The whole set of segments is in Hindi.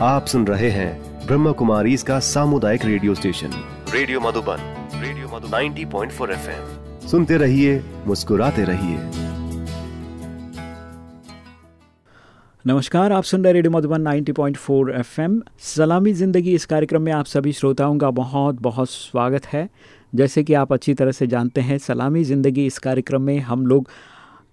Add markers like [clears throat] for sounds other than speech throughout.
आप सुन रहे हैं ब्रह्म कुमारी इसका सामुदायिक radio station. Radio Madhuban radio Madhu 90.4 point सुनते रहिए मुस्कुराते रहिए। नमस्कार आप सुन रहे रेडियो मधुबन 90.4 एफएम। सलामी ज़िंदगी इस कार्यक्रम में आप सभी श्रोताओं का बहुत बहुत स्वागत है। जैसे कि आप अच्छी तरह से जानते हैं सलामी ज़िंदगी इस कार्यक्रम में हम लोग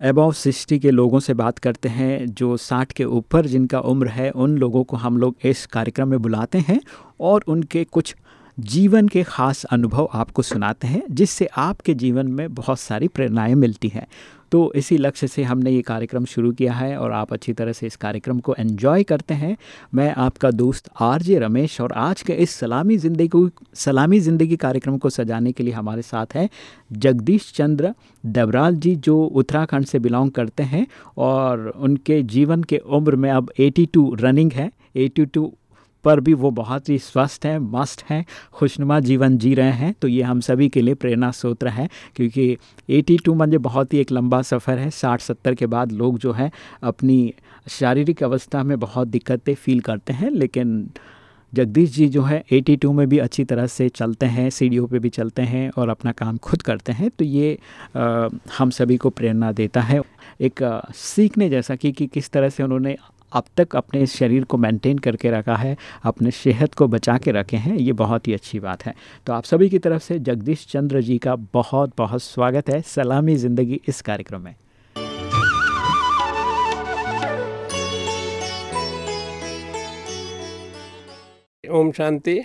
एबाउ सिक्सटी के लोगों से बात करते हैं, जो साठ के ऊपर जिनका उम्र है, उन लोगों को हम लोग इस कार्यक्रम में बुलाते हैं और उनके कुछ जीवन के ख़ास अनुभव आपको सुनाते हैं, जिससे आपके जीवन में बहुत सारी प्रेरणाएँ मिलती हैं। तो इसी लक्ष्य से हमने ये कार्यक्रम शुरू किया है और आप अच्छी तरह से इस कार्यक्रम को एन्जॉय करते हैं। मैं आपका दोस्त आर जे रमेश और आज के इस सलामी ज़िंदगी को, सलामी ज़िंदगी कार्यक्रम को सजाने के लिए हमारे साथ हैं जगदीश चंद्र देवराल जी, जो उत्तराखंड से बिलोंग करते हैं और उनके जीवन के उम्र में अब 82 रनिंग है। 82 पर भी वो बहुत ही स्वस्थ हैं मस्त हैं खुशनुमा जीवन जी रहे हैं। तो ये हम सभी के लिए प्रेरणा स्रोत है क्योंकि 82 म्हणजे बहुत ही एक लंबा सफ़र है। 60-70 के बाद लोग जो है अपनी शारीरिक अवस्था में बहुत दिक्कतें फील करते हैं लेकिन जगदीश जी जो है 82 में भी अच्छी तरह से चलते हैं सीढ़ियों पे भी चलते हैं और अपना काम खुद करते हैं। तो ये आ, हम सभी को प्रेरणा देता है। एक आ, सीखने जैसा कि, कि किस तरह से उन्होंने अब तक अपने शरीर को मेंटेन करके रखा है, अपने सेहत को बचा के रखे हैं, ये बहुत ही अच्छी बात है। तो आप सभी की तरफ़ से जगदीश चंद्र जी का बहुत बहुत स्वागत है। सलामी ज़िंदगी इस कार्यक्रम में। ओम शांति।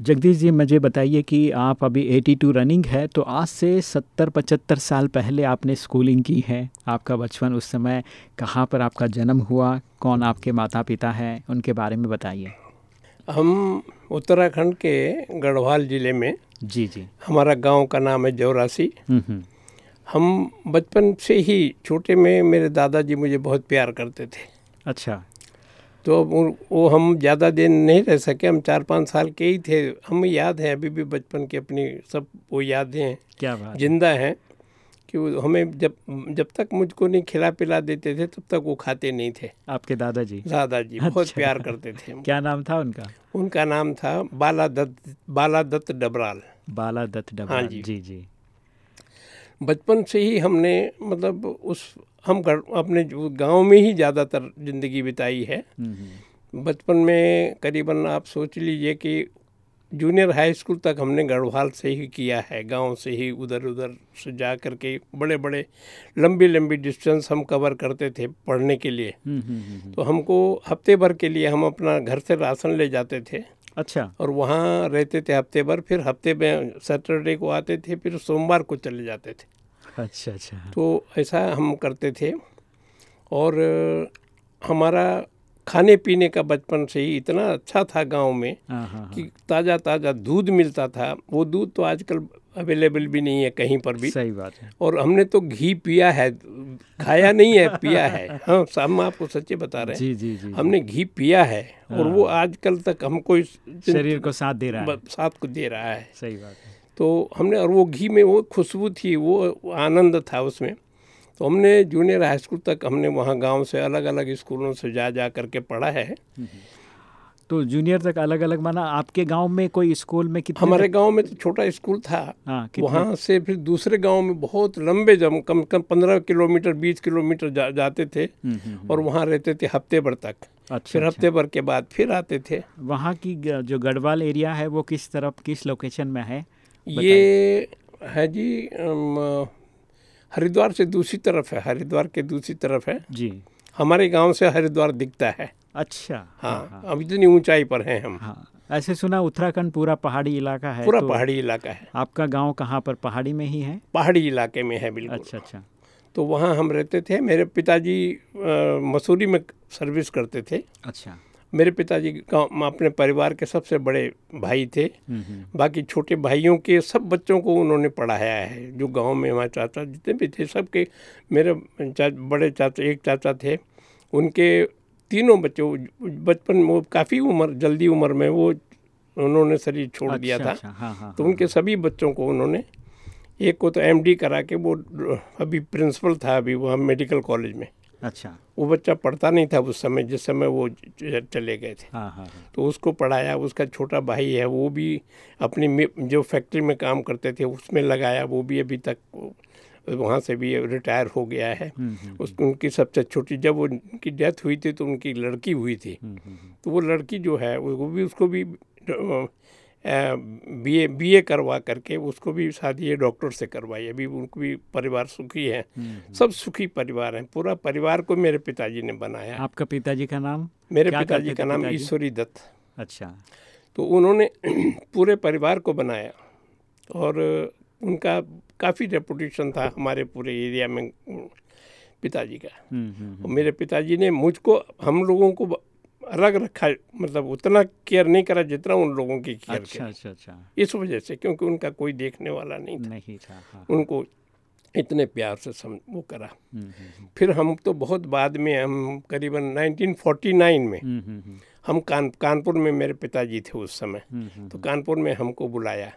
जगदीश जी मुझे बताइए कि आप अभी 82 रनिंग है तो आज से 70-75 साल पहले आपने स्कूलिंग की है। आपका बचपन उस समय कहाँ पर आपका जन्म हुआ? कौन आपके माता पिता हैं? उनके बारे में बताइए। हम उत्तराखंड के गढ़वाल ज़िले में जी जी। हमारा गाँव का नाम है जौरासी। हम्म, हम्म। हम बचपन से ही छोटे में मेरे दादाजी मुझे बहुत प्यार करते थे। अच्छा। तो वो हम ज़्यादा दिन नहीं रह सके हम चार पाँच साल के ही थे। हम याद है अभी भी बचपन की अपनी सब वो यादें हैं। क्या बात ज़िंदा हैं कि हमें जब जब तक मुझको नहीं खिला पिला देते थे तब तक वो खाते नहीं थे। आपके दादाजी। दादाजी अच्छा। बहुत प्यार करते थे क्या नाम था उनका? उनका नाम था बाला दत्त बाला दत्त डबराल। बाला दत्त डबराल हाँ जी। जी जी। बचपन से ही हमने मतलब उस हम घर अपने गाँव में ही ज़्यादातर ज़िंदगी बिताई है। हम्म, हम्म। बचपन में करीबन आप सोच लीजिए कि जूनियर हाई स्कूल तक हमने गढ़वाल से ही किया है गाँव से ही उधर उधर से जा कर के बड़े बड़े लंबी लंबी डिस्टेंस हम कवर करते थे पढ़ने के लिए। हम्म, तो हमको हफ़्ते भर के लिए हम अपना घर से राशन ले जाते थे। अच्छा। और वहाँ रहते थे हफ़्ते भर फिर हफ़्ते में सैटरडे को आते थे फिर सोमवार को चले जाते थे। अच्छा अच्छा। तो ऐसा हम करते थे और हमारा खाने पीने का बचपन से ही इतना अच्छा था गाँव में हाँ, हाँ, कि ताज़ा ताज़ा दूध मिलता था। वो दूध तो आजकल अवेलेबल भी नहीं है कहीं पर भी। सही बात है। और हमने तो घी पिया है खाया नहीं है पिया है। हाँ हम आपको सच्चे बता रहे हैं। जी जी जी हमने घी पिया है और हाँ। वो आजकल तक हमको शरीर को साथ दे रहा है। साथ को दे रहा है। सही बात है। तो हमने और वो घी में वो खुशबू थी वो आनंद था उसमें। तो हमने जूनियर हाई स्कूल तक हमने वहाँ गाँव से अलग अलग स्कूलों से जा जा करके पढ़ा है। तो जूनियर तक अलग अलग माना आपके गाँव में कोई स्कूल में कितने हमारे गाँव में तो छोटा स्कूल था। हाँ, वहाँ से फिर दूसरे गाँव में बहुत लंबे जम कम कम पंद्रह किलोमीटर बीस किलोमीटर जा, जाते थे। हम्म, हम्म, और वहाँ रहते थे हफ़्ते भर तक। अच्छा, फिर हफ़्ते भर के बाद फिर आते थे। वहाँ की जो गढ़वाल एरिया है वो किस तरफ़ किस लोकेशन में है? ये है जी हरिद्वार से दूसरी तरफ़ है हरिद्वार के दूसरी तरफ़ है। जी। हमारे गाँव से हरिद्वार दिखता है। अच्छा। हाँ, हाँ अब इतनी ऊंचाई पर हैं हम। हाँ ऐसे सुना उत्तराखंड पूरा पहाड़ी इलाका है पूरा तो पहाड़ी इलाका है। आपका गाँव कहाँ पर पहाड़ी में ही है? पहाड़ी इलाके में है बिल्कुल। अच्छा अच्छा। तो वहाँ हम रहते थे मेरे पिताजी मसूरी में सर्विस करते थे। अच्छा। मेरे पिताजी अपने परिवार के सबसे बड़े भाई थे। हम्म, हम्म। बाकी छोटे भाइयों के सब बच्चों को उन्होंने पढ़ाया है जो गाँव में हमारे चाचा जितने भी थे सबके मेरे चा, बड़े चाचा एक चाचा थे। उनके तीनों बच्चों बचपन वो काफ़ी उम्र जल्दी उम्र में वो उन्होंने शरीर छोड़ अच्छा, दिया था। अच्छा, हाँ, हाँ, तो हाँ, उनके सभी बच्चों को उन्होंने एक को तो एमडी करा के वो अभी प्रिंसिपल था अभी वहाँ मेडिकल कॉलेज में। अच्छा। वो बच्चा पढ़ता नहीं था उस समय जिस समय वो चले गए थे। हाँ हाँ हाँ। तो उसको पढ़ाया उसका छोटा भाई है वो भी अपनी जो फैक्ट्री में काम करते थे उसमें लगाया वो भी अभी तक वहाँ से भी रिटायर हो गया है। हम्म, उस उनकी सबसे छोटी जब वो उनकी डेथ हुई थी तो उनकी लड़की हुई थी। हम्म, हम्म, हम्म। तो वो लड़की जो है वो भी उसको भी बी ए बी ए करवा करके उसको भी शादी है डॉक्टर से करवाई। अभी उनको भी परिवार सुखी है। सब सुखी परिवार हैं। पूरा परिवार को मेरे पिताजी ने बनाया। आपका पिताजी का नाम? मेरे पिताजी का नाम ईश्वरी दत्त। अच्छा। तो उन्होंने [clears throat] पूरे परिवार को बनाया और उनका काफ़ी रेपुटेशन था हमारे पूरे एरिया में पिताजी का। हम्म, हम्म, और मेरे पिताजी ने मुझको हम लोगों को अलग रखा मतलब उतना केयर नहीं करा जितना उन लोगों की केयर अच्छा अच्छा अच्छा। इस वजह से क्योंकि उनका कोई देखने वाला नहीं था। नहीं था हाँ। उनको इतने प्यार से सम वो करा। हम्म, हम्म, फिर हम तो बहुत बाद में हम करीबन 1949 में हम्म, हम्म, हम्म, हम कान कानपुर में मेरे पिताजी थे उस समय। हम्म, हम्म, तो कानपुर में हमको बुलाया।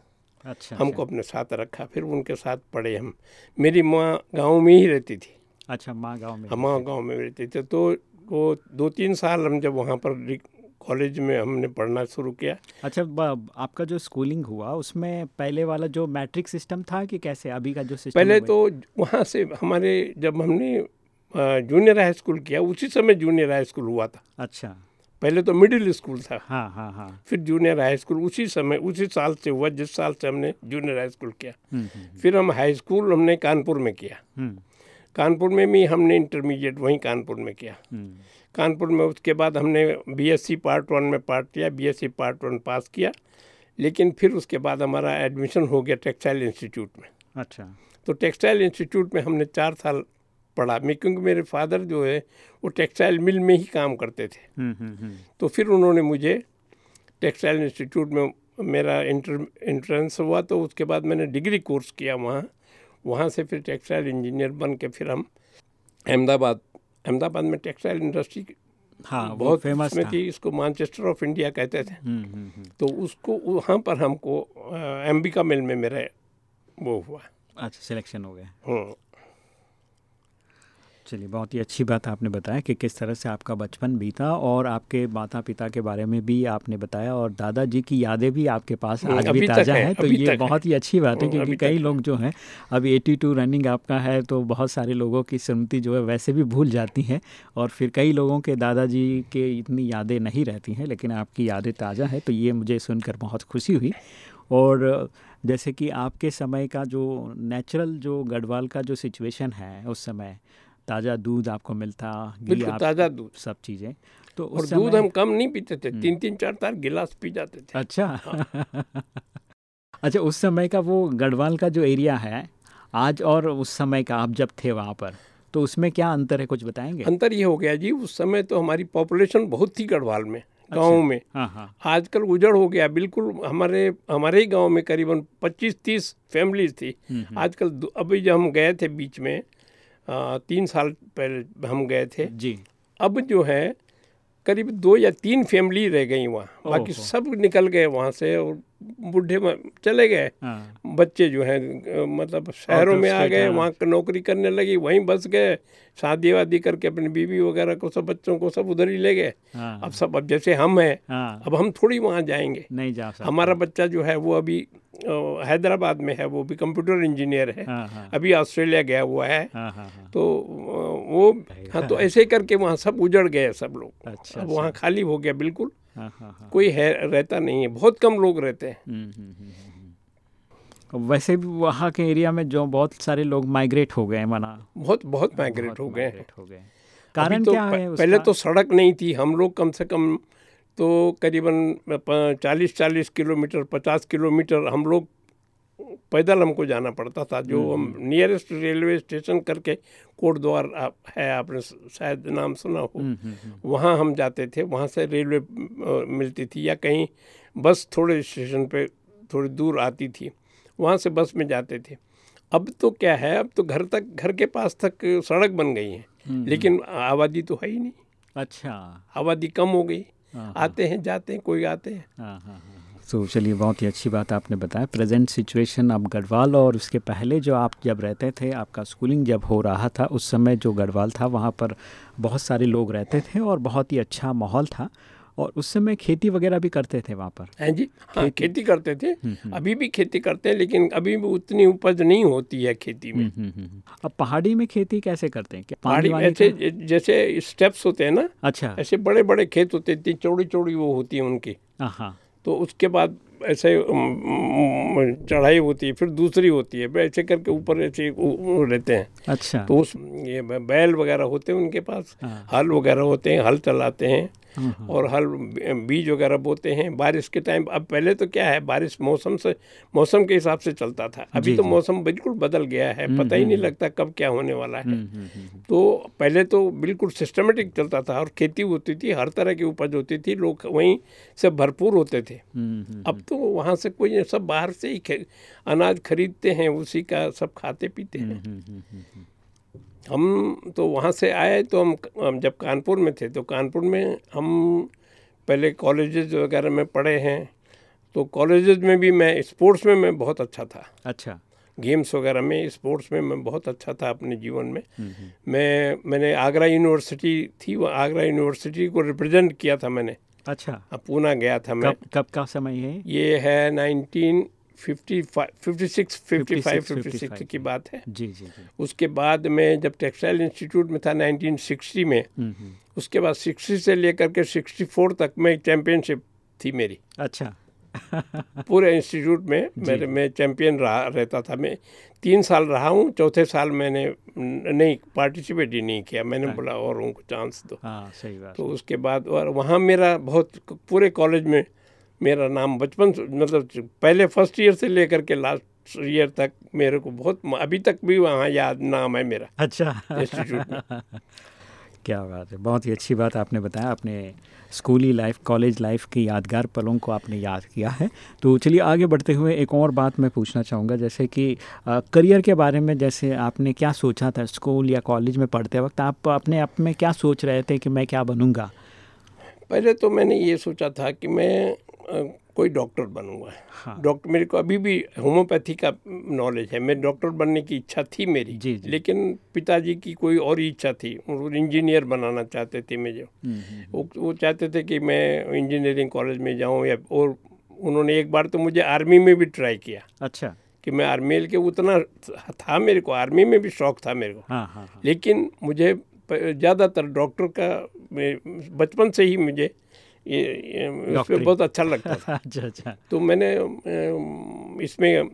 अच्छा हमको अपने साथ रखा। फिर उनके साथ पढ़े हम। मेरी माँ गाँव में ही रहती थी। अच्छा माँ गाँव में हम गाँव में रहते थे। तो वो दो तीन साल हम जब वहाँ पर कॉलेज में हमने पढ़ना शुरू किया। अच्छा आपका जो स्कूलिंग हुआ उसमें पहले वाला जो मैट्रिक सिस्टम था कि कैसे? अभी का जो सिस्टम पहले तो वहाँ से हमारे जब हमने जूनियर हाई स्कूल किया उसी समय जूनियर हाई स्कूल हुआ था। अच्छा। पहले तो मिडिल स्कूल था। हाँ हाँ हाँ। फिर जूनियर हाई स्कूल उसी समय उसी साल से हुआ जिस साल से हमने जूनियर हाई स्कूल किया। हम्म, हम्म, फिर हम हाई स्कूल हमने कानपुर में किया। हम्म, कानपुर में भी हमने इंटरमीडिएट वहीं कानपुर में किया। हम्म, कानपुर में उसके बाद हमने बीएससी पार्ट वन में पार्ट लिया बीएससी पार्ट वन पास किया लेकिन फिर उसके बाद हमारा एडमिशन हो गया टेक्सटाइल इंस्टीट्यूट में। अच्छा। तो टेक्सटाइल इंस्टीट्यूट में हमने चार साल पढ़ा। मैं क्योंकि मेरे फादर जो है वो टेक्सटाइल मिल में ही काम करते थे। हम्म, हम्म, हम्म, तो फिर उन्होंने मुझे टेक्सटाइल इंस्टीट्यूट में मेरा इंटर एंट्रेंस हुआ तो उसके बाद मैंने डिग्री कोर्स किया वहाँ। वहाँ से फिर टेक्सटाइल इंजीनियर बन के फिर हम अहमदाबाद अहमदाबाद में टेक्सटाइल इंडस्ट्री हाँ बहुत फ़ेमस में थी। इसको मानचेस्टर ऑफ़ इंडिया कहते थे। हम्म, हम्म, हम्म, तो उसको वहाँ पर हमको एम्बिका मिल में मेरा वो हुआ। अच्छा सिलेक्शन हो गया। हम्म। चलिए बहुत ही अच्छी बात आपने बताया कि किस तरह से आपका बचपन बीता और आपके माता पिता के बारे में भी आपने बताया और दादाजी की यादें भी आपके पास हम्म, आज भी ताज़ा है, है। तो ये। बहुत ही। अच्छी बात है क्योंकि कई लोग जो हैं अभी एटी टू रनिंग आपका है तो बहुत सारे लोगों की स्मृति जो है वैसे भी भूल जाती हैं और फिर कई लोगों के दादाजी के इतनी यादें नहीं रहती हैं लेकिन आपकी यादें ताज़ा है तो ये मुझे सुनकर बहुत खुशी हुई। और जैसे कि आपके समय का जो नेचुरल जो गढ़वाल का जो सिचुएशन है उस समय ताज़ा दूध आपको मिलता घी बिल्कुल आप ताज़ा दूध। सब चीज़ें। तो और दूध हम कम नहीं पीते थे तीन तीन चार चार गिलास पी जाते थे। अच्छा। [laughs] अच्छा उस समय का वो गढ़वाल का जो एरिया है आज और उस समय का आप जब थे वहाँ पर तो उसमें क्या अंतर है कुछ बताएँगे? अंतर ये हो गया जी उस समय तो हमारी पॉपुलेशन बहुत थी गढ़वाल में गाँव अच्छा, में। हाँ हाँ। आजकल उजड़ हो गया बिल्कुल हमारे हमारे ही गाँव में करीबन 25-30 फैमिलीज़ थी। हम्म, आजकल अभी जब हम गए थे बीच में आ, तीन साल पहले हम गए थे। जी। अब जो है करीब दो या तीन फैमिली रह गई वहाँ। बाकी सब निकल गए वहाँ से और बूढ़े चले गए। हाँ। बच्चे जो हैं मतलब शहरों में आ गए। वहाँ नौकरी करने लगी वहीं बस गए शादी वादी करके अपनी बीवी वगैरह को सब बच्चों को सब उधर ही ले गए। हाँ। अब सब अब जैसे हम हैं हाँ। अब हम थोड़ी वहाँ जाएँगे। नहीं जा सकते। हमारा बच्चा जो है वो अभी हैदराबाद में है वो भी कंप्यूटर इंजीनियर है। हाँ हाँ। अभी ऑस्ट्रेलिया गया हुआ है। हाँ हाँ हाँ। तो वो हाँ तो ऐसे करके वहाँ सब उजड़ गए सब लोग। अच्छा अब वहाँ खाली हो गया बिल्कुल। कोई है रहता नहीं है बहुत कम लोग रहते हैं। हम्म, हम्म, हम्म। वैसे भी वहाँ के एरिया में जो बहुत सारे लोग माइग्रेट हो गए मना। बहुत बहुत माइग्रेट हो गए हैं। हो गए कारण तो क्या प- है पहले तो सड़क नहीं थी हम लोग कम से कम तो करीबन चालीस चालीस किलोमीटर पचास किलोमीटर हम लोग पैदल हमको जाना पड़ता था जो हम नियरेस्ट रेलवे स्टेशन करके कोट द्वार आप- है आपने शायद नाम सुना हो। हम्म, हम्म, हम्म, वहाँ हम जाते थे वहाँ से रेलवे मिलती थी या कहीं बस थोड़े स्टेशन पे थोड़ी दूर आती थी वहाँ से बस में जाते थे। अब तो क्या है अब तो घर तक घर के पास तक सड़क बन गई है लेकिन आबादी तो है ही नहीं। अच्छा। आबादी कम हो गई हाँ, आते हैं जाते हैं कोई आते हैं। हाँ हाँ हाँ। तो चलिए बहुत ही अच्छी बात आपने बताया। प्रेजेंट सिचुएशन अब गढ़वाल और उसके पहले जो आप जब रहते थे आपका स्कूलिंग जब हो रहा था उस समय जो गढ़वाल था वहाँ पर बहुत सारे लोग रहते थे और बहुत ही अच्छा माहौल था। और उस समय खेती वगैरह भी करते थे वहाँ पर? हैं जी? हाँ खेती, खेती करते थे। अभी भी खेती करते हैं लेकिन अभी भी उतनी उपज नहीं होती है खेती में। अब पहाड़ी में खेती कैसे करते हैं? पहाड़ी में ऐसे जैसे स्टेप्स होते हैं ना अच्छा। ऐसे बड़े बड़े खेत होते हैं चौड़ी चौड़ी वो होती है उनकी। हाँ। तो उसके बाद ऐसे चढ़ाई होती है फिर दूसरी होती है ऐसे करके ऊपर ऐसे रहते हैं। अच्छा। तो उस ये बैल वगैरह होते हैं उनके पास हाँ। हल वगैरह होते हैं हल चलाते हैं। और हल बीज वगैरह बोते हैं। बारिश के टाइम अब पहले तो क्या है बारिश मौसम से मौसम के हिसाब से चलता था। अभी तो मौसम बिल्कुल बदल गया है पता ही नहीं लगता कब क्या होने वाला है। तो पहले तो बिल्कुल सिस्टमेटिक चलता था और खेती होती थी हर तरह की उपज होती थी लोग वहीं से भरपूर होते थे। अब तो वहाँ से कोई सब बाहर से ही अनाज खरीदते हैं उसी का सब खाते पीते हैं। हम तो वहाँ से आए तो हम, हम जब कानपुर में थे तो कानपुर में हम पहले कॉलेजेस वगैरह में पढ़े हैं। तो कॉलेजेस में भी मैं स्पोर्ट्स में मैं बहुत अच्छा था। अच्छा। गेम्स वगैरह में स्पोर्ट्स में मैं बहुत अच्छा था अपने जीवन में। मैं मैंने आगरा यूनिवर्सिटी थी वो आगरा यूनिवर्सिटी को रिप्रेजेंट किया था मैंने। अच्छा। पूना गया था मैं। कब कब का समय है? ये है nineteen fifty fifty six fifty five fifty six की बात है। जी जी उसके बाद में जब टेक्सटाइल इंस्टीट्यूट में था 1960 में हम्म, हम्म। उसके बाद 60 से लेकर के 64 तक में चैम्पियनशिप थी मेरी। अच्छा। [laughs] पूरे इंस्टीट्यूट में मेरे मैं चैम्पियन रहा रहता था। मैं तीन साल रहा हूँ चौथे साल मैंने नहीं पार्टिसिपेट ही नहीं किया। मैंने हाँ। बोला और उनको चांस दो। हाँ सही बात। तो उसके बाद और वहाँ मेरा बहुत पूरे कॉलेज में मेरा नाम बचपन मतलब पहले फ़र्स्ट ईयर से लेकर के लास्ट ईयर तक मेरे को बहुत अभी तक भी वहाँ याद नाम है मेरा। अच्छा। इंस्टीट्यूट [laughs] क्या बात है बहुत ही अच्छी बात आपने बताया। अपने स्कूली लाइफ कॉलेज लाइफ की यादगार पलों को आपने याद किया है। तो चलिए आगे बढ़ते हुए एक और बात मैं पूछना चाहूँगा जैसे कि आ, करियर के बारे में जैसे आपने क्या सोचा था स्कूल या कॉलेज में पढ़ते वक्त आप अपने आप में क्या सोच रहे थे कि मैं क्या बनूँगा? पहले तो मैंने ये सोचा था कि मैं कोई डॉक्टर बनूँगा हाँ। डॉक्टर मेरे को अभी भी होम्योपैथी का नॉलेज है मैं डॉक्टर बनने की इच्छा थी मेरी जी, जी। लेकिन पिताजी की कोई और इच्छा थी वो इंजीनियर बनाना चाहते थे मुझे हम्म, हम्म, हम्म। वो वो चाहते थे कि मैं इंजीनियरिंग कॉलेज में जाऊँ या और उन्होंने एक बार तो मुझे आर्मी में भी ट्राई किया अच्छा कि मैं आर्मी के उतना था मेरे को आर्मी में भी शौक था मेरे को हाँ, हाँ, हाँ। लेकिन मुझे ज़्यादातर डॉक्टर का बचपन से ही मुझे ये ये उसमें बहुत अच्छा लगता था। [laughs] अच्छा अच्छा। तो मैंने इसमें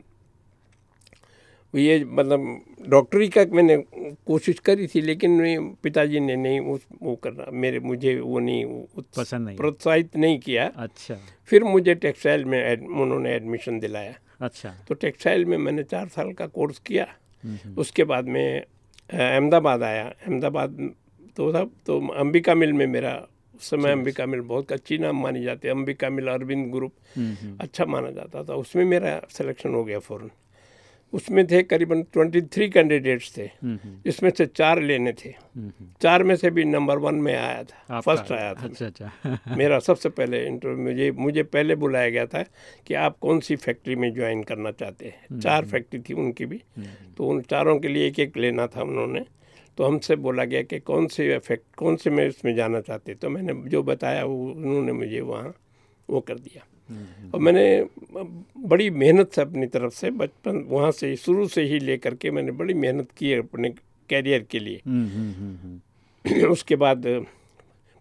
ये मतलब डॉक्टरी का मैंने कोशिश करी थी लेकिन पिताजी ने नहीं उस वो करना मेरे मुझे वो नहीं पसंद नहीं प्रोत्साहित नहीं किया। अच्छा। फिर मुझे टेक्सटाइल में एड, उन्होंने एडमिशन दिलाया। अच्छा। तो टेक्सटाइल में मैंने चार साल का कोर्स किया। उसके बाद में अहमदाबाद आया। अहमदाबाद तो था तो अंबिका मिल में मेरा उस समय अंबिका मिल बहुत अच्छी नाम मानी जाती है। अंबिका मिल अरविंद ग्रुप हम्म, हम्म। अच्छा माना जाता था। उसमें मेरा सिलेक्शन हो गया फ़ौरन उसमें थे करीबन ट्वेंटी थ्री कैंडिडेट्स थे। हम्म, जिसमें से चार लेने थे। चार में से भी नंबर वन में आया था। फ़र्स्ट आया था अच्छा अच्छा। मेरा सबसे पहले इंटरव्यू मुझे मुझे पहले बुलाया गया था कि आप कौन सी फैक्ट्री में ज्वाइन करना चाहते हैं। चार फैक्ट्री थी उनकी भी। तो उन चारों के लिए एक एक लेना था उन्होंने। तो हमसे बोला गया कि कौन से इफ़ेक्ट कौन से मैं इसमें जाना चाहते? तो मैंने जो बताया वो उन्होंने मुझे वहाँ वो कर दिया। और मैंने बड़ी मेहनत से अपनी तरफ़ से बचपन वहाँ से शुरू से ही लेकर के मैंने बड़ी मेहनत की है अपने कैरियर के लिए। [clears throat] उसके बाद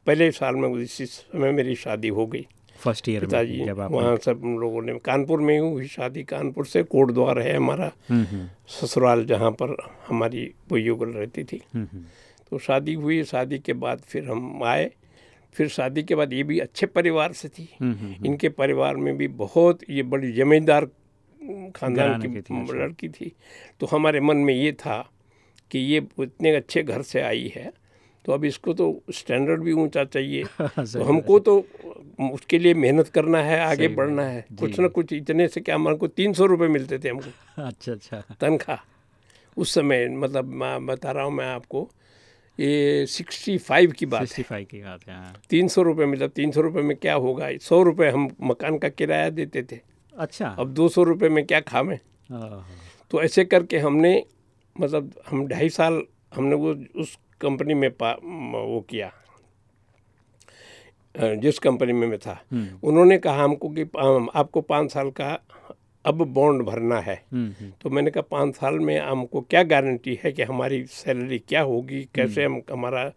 पहले साल में इसी समय मेरी शादी हो गई। फ़र्स्ट ईयर पिताजी वहाँ सब लोगों ने कानपुर में ही हुई शादी कानपुर से कोट द्वार है हमारा हम्म, हम्म। ससुराल जहाँ पर हमारी वो युगल रहती थी। हम्म, तो शादी हुई शादी के बाद फिर हम आए। फिर शादी के बाद ये भी अच्छे परिवार से थी। इनके परिवार में भी बहुत ये बड़ी जमींदार खानदान की अच्छा। लड़की थी। तो हमारे मन में ये था कि ये इतने अच्छे घर से आई है तो अब इसको तो स्टैंडर्ड भी ऊँचा चाहिए। [laughs] तो हमको तो उसके लिए मेहनत करना है आगे बढ़ना है। कुछ ना कुछ इतने से क्या हमारे को तीन सौ रुपये मिलते थे हमको। [laughs] अच्छा अच्छा। तनख्वाह। उस समय मतलब मैं बता रहा हूँ मैं आपको ये सिक्सटी फाइव की बात सिक्सटी फाइव की बात है हाँ। तीन सौ रुपये मतलब तीन सौ रुपये में क्या होगा? सौ रुपये हम मकान का किराया देते थे। अच्छा। अब दो सौ रुपये में क्या खावें? तो ऐसे करके हमने मतलब हम ढाई साल हमने वो उस कंपनी में वो किया। जिस कंपनी में मैं था। उन्होंने कहा हमको कि आपको पाँच साल का अब बॉन्ड भरना है। हम्म, हम्म, तो मैंने कहा पाँच साल में हमको क्या गारंटी है कि हमारी सैलरी क्या होगी? कैसे हम हमारा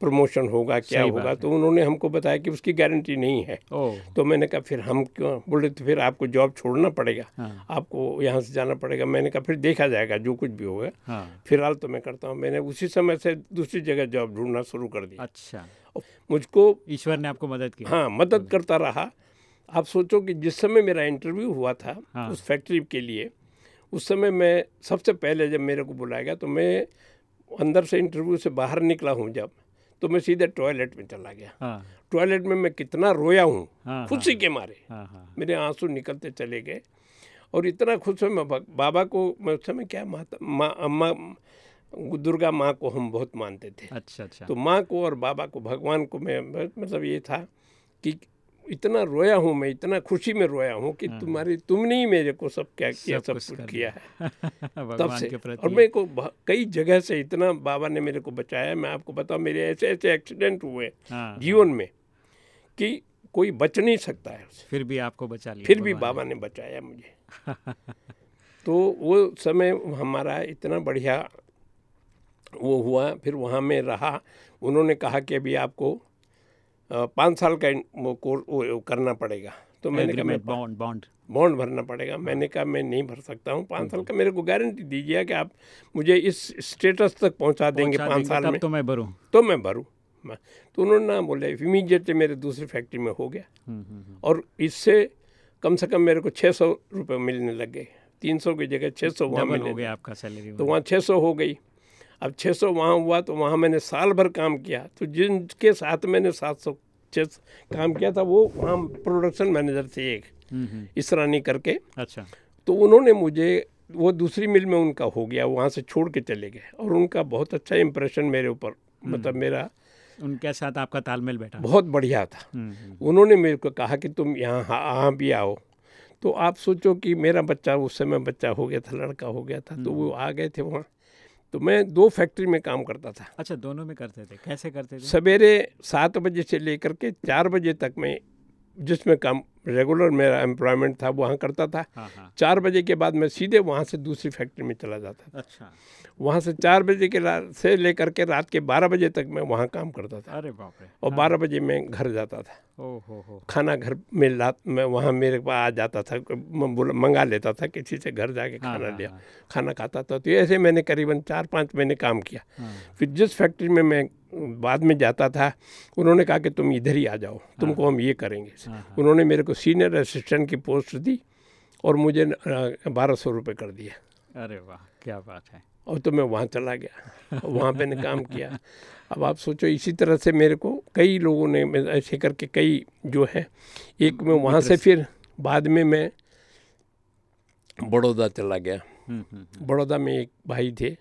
प्रमोशन होगा क्या होगा? तो उन्होंने हमको बताया कि उसकी गारंटी नहीं है। तो मैंने कहा फिर हम क्यों? बोले तो फिर आपको जॉब छोड़ना पड़ेगा। हाँ। आपको यहाँ से जाना पड़ेगा। मैंने कहा फिर देखा जाएगा जो कुछ भी होगा। हाँ। फ़िलहाल तो मैं करता हूँ। मैंने उसी समय से दूसरी जगह जॉब ढूंढना शुरू कर दिया। अच्छा। मुझको ईश्वर ने आपको मदद की। हाँ मदद करता रहा। आप सोचो कि जिस समय मेरा इंटरव्यू हुआ था हाँ। उस फैक्ट्री के लिए उस समय मैं सबसे पहले जब मेरे को बुलाया गया तो मैं अंदर से इंटरव्यू से बाहर निकला हूँ जब। तो मैं सीधे टॉयलेट में चला गया। हाँ। टॉयलेट में मैं कितना रोया हूँ हाँ, खुशी के मारे। हाँ हाँ। मेरे आँसू निकलते चले गए और इतना खुश हूँ मैं बाबा को मैं उस समय क्या माता माँ अम्मा दुर्गा माँ को हम बहुत मानते थे। अच्छा अच्छा। तो माँ को और बाबा को भगवान को मैं मतलब ये था कि इतना रोया हूँ मैं इतना खुशी में रोया हूँ कि तुम्हारी तुमने ही मेरे को सब क्या किया सब सब कुछ किया है। [laughs] तब से। और मेरे को कई जगह से इतना बाबा ने मेरे को बचाया। मैं आपको बताऊँ मेरे ऐसे ऐसे एक्सीडेंट हुए हाँ जीवन में कि कोई बच नहीं सकता है फिर भी आपको बचा लिया फिर भी बाबा ने बचाया मुझे। [laughs] तो वो समय हमारा इतना बढ़िया वो हुआ फिर वहाँ में रहा। उन्होंने कहा कि अभी आपको पाँच साल का वो कोर्स वो करना पड़ेगा। तो मैंने कहा मैं बॉन्ड बॉन्ड बॉन्ड भरना पड़ेगा। मैंने कहा मैं नहीं भर सकता हूँ पाँच साल का। मेरे को गारंटी दीजिए कि आप मुझे इस स्टेटस तक पहुँचा देंगे पाँच साल में। तो मैं भरूँ। तो मैं भरूँ। तो उन्होंने ना बोले इमीजिएटली मेरे दूसरी फैक्ट्री में हो गया। हम्म, हम्म, हम्म। और इससे कम से कम मेरे को छः सौ रुपये मिलने लग गए। तीन सौ की जगह छः सौ वहाँ हो गया आपका सैलरी तो वहाँ छः सौ हो गई। अब छः सौ वहाँ हुआ तो वहाँ मैंने साल भर काम किया। तो जिनके साथ मैंने सात सौ छः काम किया था वो वहाँ प्रोडक्शन मैनेजर थे एक इसरानी करके। अच्छा। तो उन्होंने मुझे वो दूसरी मिल में उनका हो गया वहाँ से छोड़ के चले गए और उनका बहुत अच्छा इम्प्रेशन मेरे ऊपर मतलब मेरा उनके साथ आपका तालमेल बैठा। बहुत बढ़िया था। हम्म, हम्म, उन्होंने मेरे को कहा कि तुम यहाँ यहाँ भी आओ। तो आप सोचो कि मेरा बच्चा उस समय बच्चा हो गया था लड़का हो गया था तो वो आ गए थे वहाँ। तो मैं दो फैक्ट्री में काम करता था। अच्छा दोनों में करते थे। कैसे करते थे? सवेरे सात बजे से लेकर के चार बजे तक मैं जिसमें काम रेगुलर मेरा एम्प्लॉयमेंट था वहाँ करता था। हाँ हाँ। चार बजे के बाद मैं सीधे वहाँ से दूसरी फैक्ट्री में चला जाता था। अच्छा। वहाँ से चार बजे के से लेकर के रात के बारह बजे तक मैं वहाँ काम करता था। अरे बाप रे। और बारह बजे मैं घर जाता था। ओ हो। हो खाना घर में ला मैं वहाँ मेरे पास आ जाता था मंगा लेता था किसी से घर जाके हाँ, खाना हाँ, लिया हाँ। खाना खाता था। तो ऐसे मैंने करीबन चार पाँच महीने काम किया। हाँ, फिर जिस फैक्ट्री में मैं बाद में जाता था उन्होंने कहा कि तुम इधर ही आ जाओ तुमको हम ये करेंगे। हाँ, उन्होंने मेरे को सीनियर असिस्टेंट की पोस्ट दी और मुझे बारह सौ रुपये कर दिया। अरे वाह क्या बात है। और तो मैं वहाँ चला गया वहाँ मैंने काम किया। अब आप सोचो इसी तरह से मेरे को कई लोगों ने ऐसे करके कई जो है एक मैं वहाँ से फिर बाद में मैं बड़ौदा चला गया। हम्म, हम्म, बड़ौदा में एक भाई थे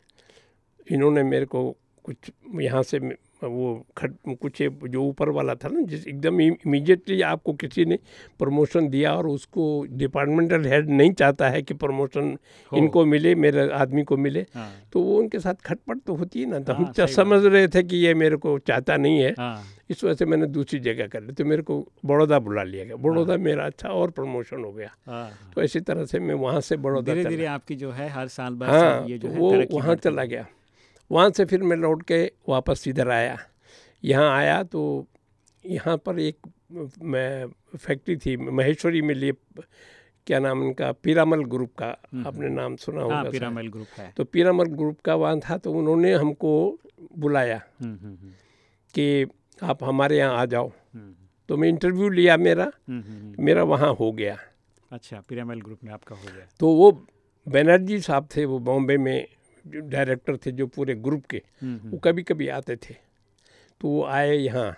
इन्होंने मेरे को कुछ यहाँ से वो खट कुछ जो ऊपर वाला था ना जिस एकदम इमीडिएटली आपको किसी ने प्रमोशन दिया और उसको डिपार्टमेंटल हेड नहीं चाहता है कि प्रमोशन इनको मिले मेरे आदमी को मिले हाँ। तो वो उनके साथ खटपट तो होती है ना तो हम हाँ, सही बात समझ रहे थे कि ये मेरे को चाहता नहीं है। हाँ। इस वजह से मैंने दूसरी जगह कर ली तो मेरे को बड़ौदा बुला लिया गया। बड़ौदा मेरा अच्छा और प्रमोशन हो गया। हाँ। तो इसी तरह से मैं वहाँ से बड़ौदा धीरे धीरे आपकी जो है हर साल हाँ ये जो तो है वो वहाँ चला गया। वहाँ से फिर मैं लौट के वापस इधर आया। यहाँ आया तो यहाँ पर एक मैं फैक्ट्री थी महेश्वरी में लिए क्या नाम उनका पीरामल ग्रुप का आपने नाम सुना होगा हाँ। पिरामल ग्रुप है। तो पीरामल ग्रुप का वहाँ था तो उन्होंने हमको बुलाया हम्म, हम्म, हम्म, कि आप हमारे यहाँ आ जाओ। हम्म, तो मैं इंटरव्यू लिया मेरा। हम्म, हम्म, हम्म। मेरा वहाँ हो गया। अच्छा पिरामल ग्रुप में आपका हो गया। तो वो बनर्जी साहब थे वो बॉम्बे में। डायरेक्टर थे जो पूरे ग्रुप के हम्म, हम्म, वो कभी कभी आते थे। तो वो आए यहाँ।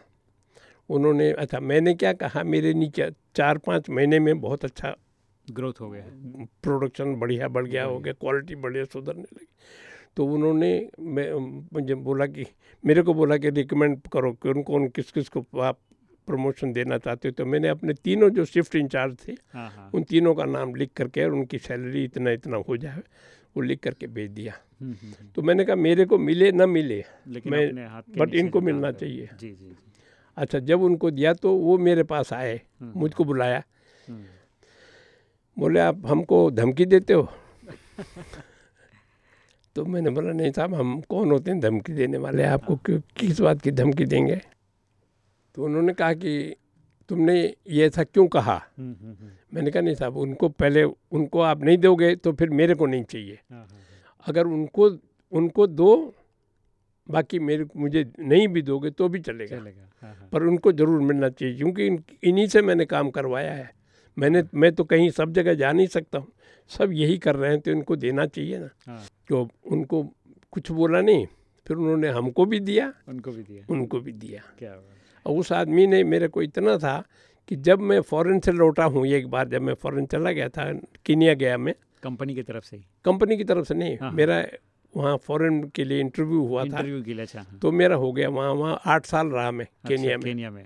उन्होंने अच्छा मैंने क्या कहा मेरे नीचे चार पाँच महीने में बहुत अच्छा ग्रोथ हो गया है। प्रोडक्शन बढ़िया बढ़ गया हो गया क्वालिटी बढ़िया सुधरने लगी। तो उन्होंने मैं मुझे बोला कि मेरे को बोला कि रिकमेंड करो कि उनको उन किस किस को आप प्रमोशन देना चाहते हो। तो मैंने अपने तीनों जो शिफ्ट इंचार्ज थे हाँ, हाँ। उन तीनों का नाम लिख करके और उनकी सैलरी इतना इतना हो जाए वो लिख करके भेज दिया। हम्म, हम्म, हम्म। तो मैंने कहा मेरे को मिले ना मिले मैं बट इनको मिलना चाहिए। जी जी अच्छा जब उनको दिया तो वो मेरे पास आए मुझको बुलाया। बोले आप हमको धमकी देते हो? [laughs] तो मैंने बोला नहीं साहब हम कौन होते हैं धमकी देने वाले? आपको क्यों किस बात की धमकी देंगे? तो उन्होंने कहा कि तुमने ये ऐसा क्यों कहा? हम्म, हम्म, हम्म। मैंने कहा नहीं साहब उनको पहले उनको आप नहीं दोगे तो फिर मेरे को नहीं चाहिए। हाँ, हाँ, हाँ। अगर उनको उनको दो बाकी मेरे मुझे नहीं भी दोगे तो भी चलेगा, चलेगा पर उनको ज़रूर मिलना चाहिए क्योंकि इन्हीं से मैंने काम करवाया है। मैंने मैं तो कहीं सब जगह जा नहीं सकता हूँ। सब यही कर रहे हैं तो इनको देना चाहिए ना। तो उनको कुछ बोला नहीं फिर उन्होंने हमको भी दिया। उनको भी दिया। उनको भी दिया। क्या और उस आदमी ने मेरे को इतना था कि जब मैं फ़ौरन से लौटा हूँ एक बार जब मैं फ़ौरन चला गया था किनिया गया मैं कंपनी की तरफ़ से कंपनी की तरफ़ से नहीं हाँ, हाँ। मेरा वहाँ फॉरेन के लिए इंटरव्यू हुआ था। इंटरव्यू के लिए अच्छा हाँ। तो मेरा हो गया वहाँ वहाँ आठ साल रहा मैं अच्छा, केनिया में। केनिया में।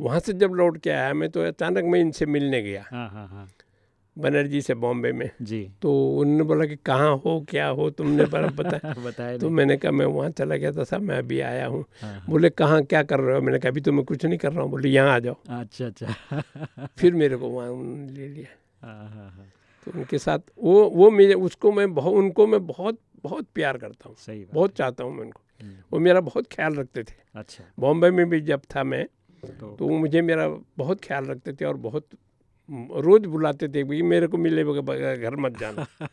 वहाँ से जब लौट के आया मैं तो अचानक मैं इनसे मिलने गया। हाँ हाँ हाँ। बनर्जी से बॉम्बे में। जी। तो उन्होंने बोला कि कहाँ हो क्या हो तुमने पर पता [laughs] बताया तो मैंने कहा मैं वहाँ चला गया था साहब मैं अभी आया हूँ। बोले कहाँ क्या कर रहे हो? मैंने कहा अभी तो मैं कुछ नहीं कर रहा हूँ। बोले यहाँ आ जाओ। अच्छा अच्छा। फिर मेरे को वहाँ ले लिया। तो उनके साथ वो वो मेरे उसको मैं बहुत उनको मैं बहुत बहुत प्यार करता हूँ। सही बहुत चाहता हूँ मैं उनको। हम्म। वो मेरा बहुत ख्याल रखते थे। अच्छा। बॉम्बे में भी जब था मैं तो, तो मुझे मेरा बहुत ख्याल रखते थे और बहुत रोज बुलाते थे भाई मेरे को मिले घर मत जाना। [laughs]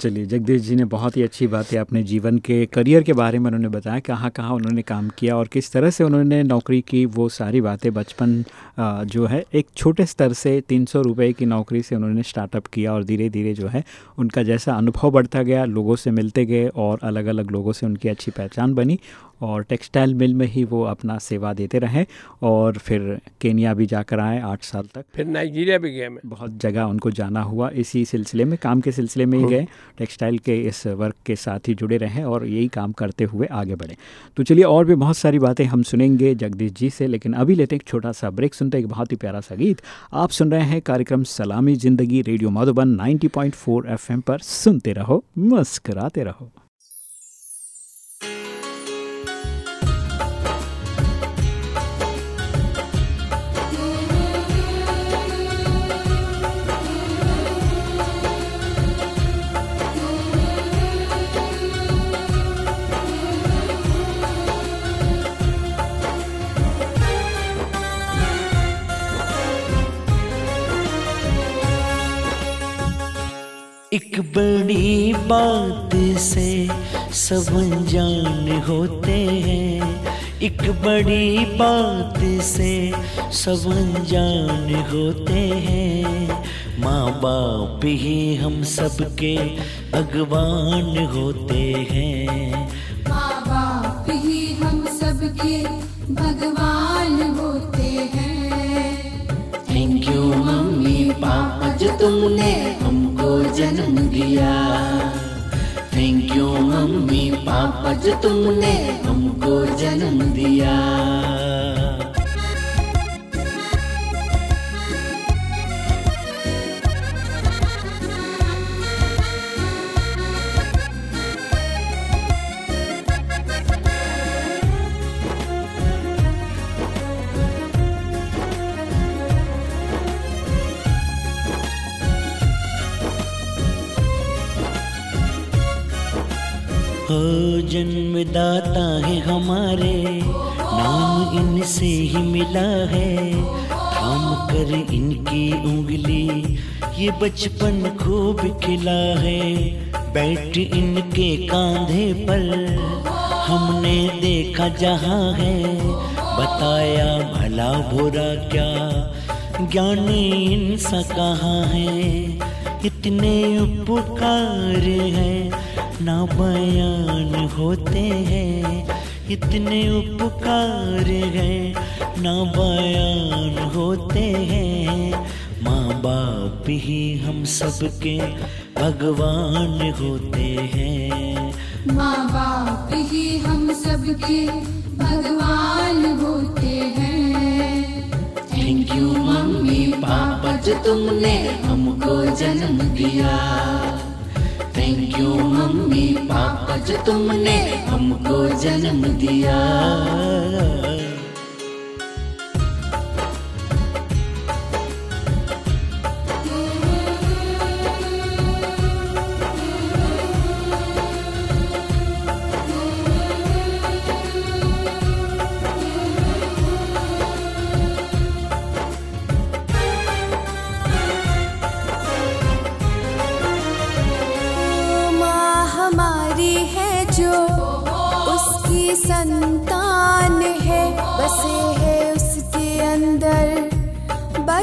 चलिए, जगदीश जी ने बहुत ही अच्छी बात है अपने जीवन के, करियर के बारे में उन्होंने बताया, कहाँ कहाँ उन्होंने काम किया और किस तरह से उन्होंने नौकरी की, वो सारी बातें बचपन जो है, एक छोटे स्तर से तीन सौ रुपये की नौकरी से उन्होंने स्टार्टअप किया और धीरे धीरे जो है, उनका जैसा अनुभव बढ़ता गया, लोगों से मिलते गए और अलग अलग लोगों से उनकी अच्छी पहचान बनी और टेक्सटाइल मिल में ही वो अपना सेवा देते रहे और फिर केनिया भी जाकर आए आठ साल तक। फिर नाइजीरिया भी गए बहुत जगह उनको जाना हुआ। इसी सिलसिले में काम के सिलसिले में ही हाँ। गए। टेक्सटाइल के इस वर्क के साथ ही जुड़े रहें और यही काम करते हुए आगे बढ़े। तो चलिए और भी बहुत सारी बातें हम सुनेंगे जगदीश जी से लेकिन अभी लेते हैं एक छोटा सा ब्रेक। सुनते हैं एक बहुत ही प्यारा सा गीत। आप सुन रहे हैं कार्यक्रम सलामी ज़िंदगी रेडियो मधुबन 90.4 एफएम पर। सुनते रहो मुस्कराते रहो। एक बड़ी बात से सब जान होते हैं। एक बड़ी बात से सब जान होते हैं। माँ बाप ही हम सबके भगवान होते हैं। माँ बाप ही हम सबके भगवान होते पापा जो तुमने हमको जन्म दिया। थैंक यू मम्मी पापा जो तुमने हमको जन्म दिया। जन्मदाता है हमारे, नाम इनसे ही मिला है। थाम कर इनकी उंगली, ये बचपन खूब खिला है। बैठ इनके कांधे पर, हमने देखा जहाँ है। बताया भला बुरा क्या, ज्ञानी इनसा कहाँ है? इतने उपकार हैं। ना बयान होते हैं। इतने उपकार हैं, ना बयान होते हैं। माँ बाप ही हम सबके भगवान होते हैं। माँ बाप ही हम सबके भगवान होते हैं। थैंक यू मम्मी, पापा, जो तुमने हमको जन्म दिया। थैंक यू मम्मी पापा जो तुमने हमको जन्म दिया।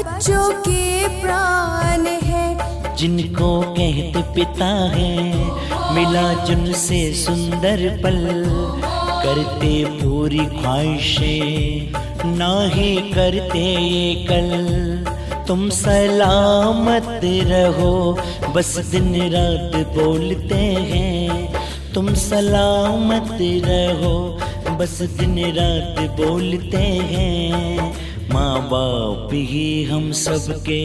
बच्चों के प्राण है। जिनको कहते पिता है, मिला जुन से सुंदर पल। करते पूरी ख्वाहिशें, ना ही करते ये कल। तुम सलामत रहो, बस दिन रात बोलते हैं। तुम सलामत रहो, बस दिन रात बोलते हैं। माँ बाप ही हम सबके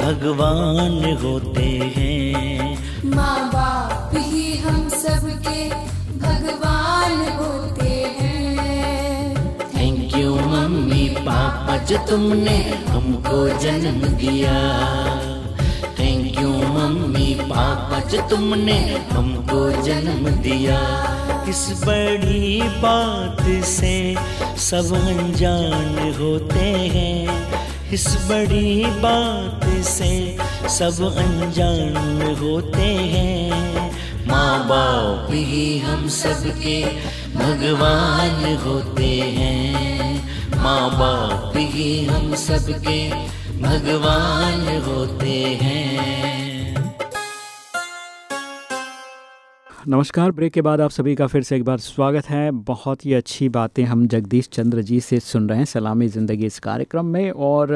भगवान होते हैं। माँ बाप ही हम सबके भगवान होते हैं। थैंक यू मम्मी पापा जो तुमने हमको जन्म दिया। थैंक यू मम्मी पापा जो तुमने हमको जन्म दिया। इस बड़ी बात से सब अनजान होते हैं। इस बड़ी बात से सब अनजान होते हैं। माँ बाप ही हम सबके भगवान होते हैं। माँ बाप ही हम सबके भगवान होते हैं। नमस्कार, ब्रेक के बाद आप सभी का फिर से एक बार स्वागत है। बहुत ही अच्छी बातें हम जगदीश चंद्र जी से सुन रहे हैं, सलामी ज़िंदगी इस कार्यक्रम में और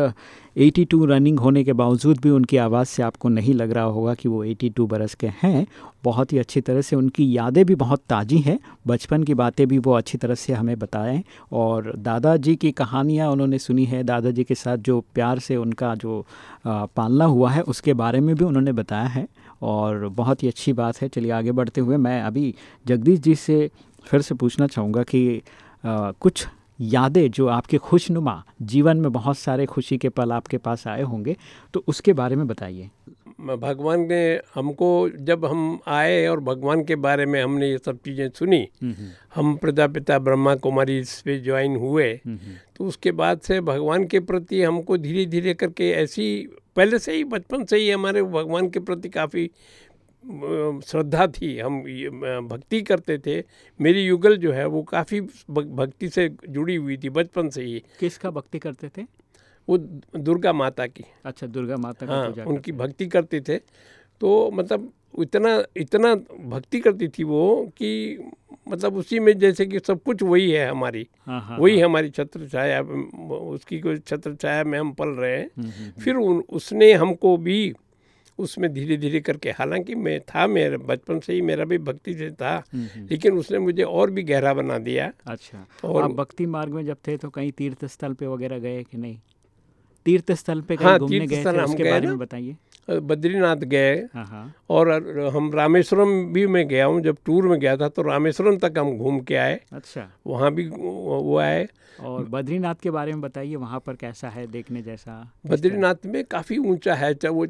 82 रनिंग होने के बावजूद भी उनकी आवाज़ से आपको नहीं लग रहा होगा कि वो 82 बरस के हैं। बहुत ही अच्छी तरह से उनकी यादें भी बहुत ताज़ी हैं। बचपन की बातें भी वो अच्छी तरह से हमें बताएँ और दादाजी की कहानियाँ उन्होंने सुनी है। दादाजी के साथ जो प्यार से उनका जो पालना हुआ है, उसके बारे में भी उन्होंने बताया है। और बहुत ही अच्छी बात है। चलिए आगे बढ़ते हुए मैं अभी जगदीश जी से फिर से पूछना चाहूँगा कि आ, कुछ यादें जो आपके खुशनुमा जीवन में बहुत सारे खुशी के पल आपके पास आए होंगे तो उसके बारे में बताइए। भगवान ने हमको जब हम आए और भगवान के बारे में हमने ये सब चीज़ें सुनी हम प्रजापिता ब्रह्मा कुमारी इस पे ज्वाइन हुए तो उसके बाद से भगवान के प्रति हमको धीरे धीरे करके ऐसी पहले से ही बचपन से ही हमारे भगवान के प्रति काफ़ी श्रद्धा थी। हम भक्ति करते थे। मेरी युगल जो है वो काफ़ी भक्ति से जुड़ी हुई थी बचपन से ही। किसका भक्ति करते थे? वो दुर्गा माता की। अच्छा दुर्गा माता हाँ उनकी भक्ति करते थे। तो मतलब इतना इतना भक्ति करती थी वो कि मतलब उसी में जैसे कि सब कुछ वही है हमारी। हाँ हाँ वही हमारी छत्र छाया उसकी कोई छत्र छाया में हम पल रहे हैं। हम्म, हम्म, फिर उन, उसने हमको भी उसमें धीरे धीरे करके हालाँकि मैं था मेरे बचपन से ही मेरा भी भक्ति से था हम्म, हम्म, लेकिन उसने मुझे और भी गहरा बना दिया। अच्छा और- आप भक्ति मार्ग में जब थे तो कहीं तीर्थ स्थल पे वगैरह गए कि नहीं? तीर्थ स्थल पे हाँ, कहीं घूमने तीर्थ गए थे उसके बारे में बताइए। बद्रीनाथ गए हाँ हाँ। और हम रामेश्वरम भी मैं गया हूँ जब टूर में गया था तो रामेश्वरम तक हम घूम के आए। अच्छा। वहाँ भी वो आए। और बद्रीनाथ के बारे में बताइए वहाँ पर कैसा है देखने जैसा? बद्रीनाथ में काफ़ी ऊँचा है चाहे वो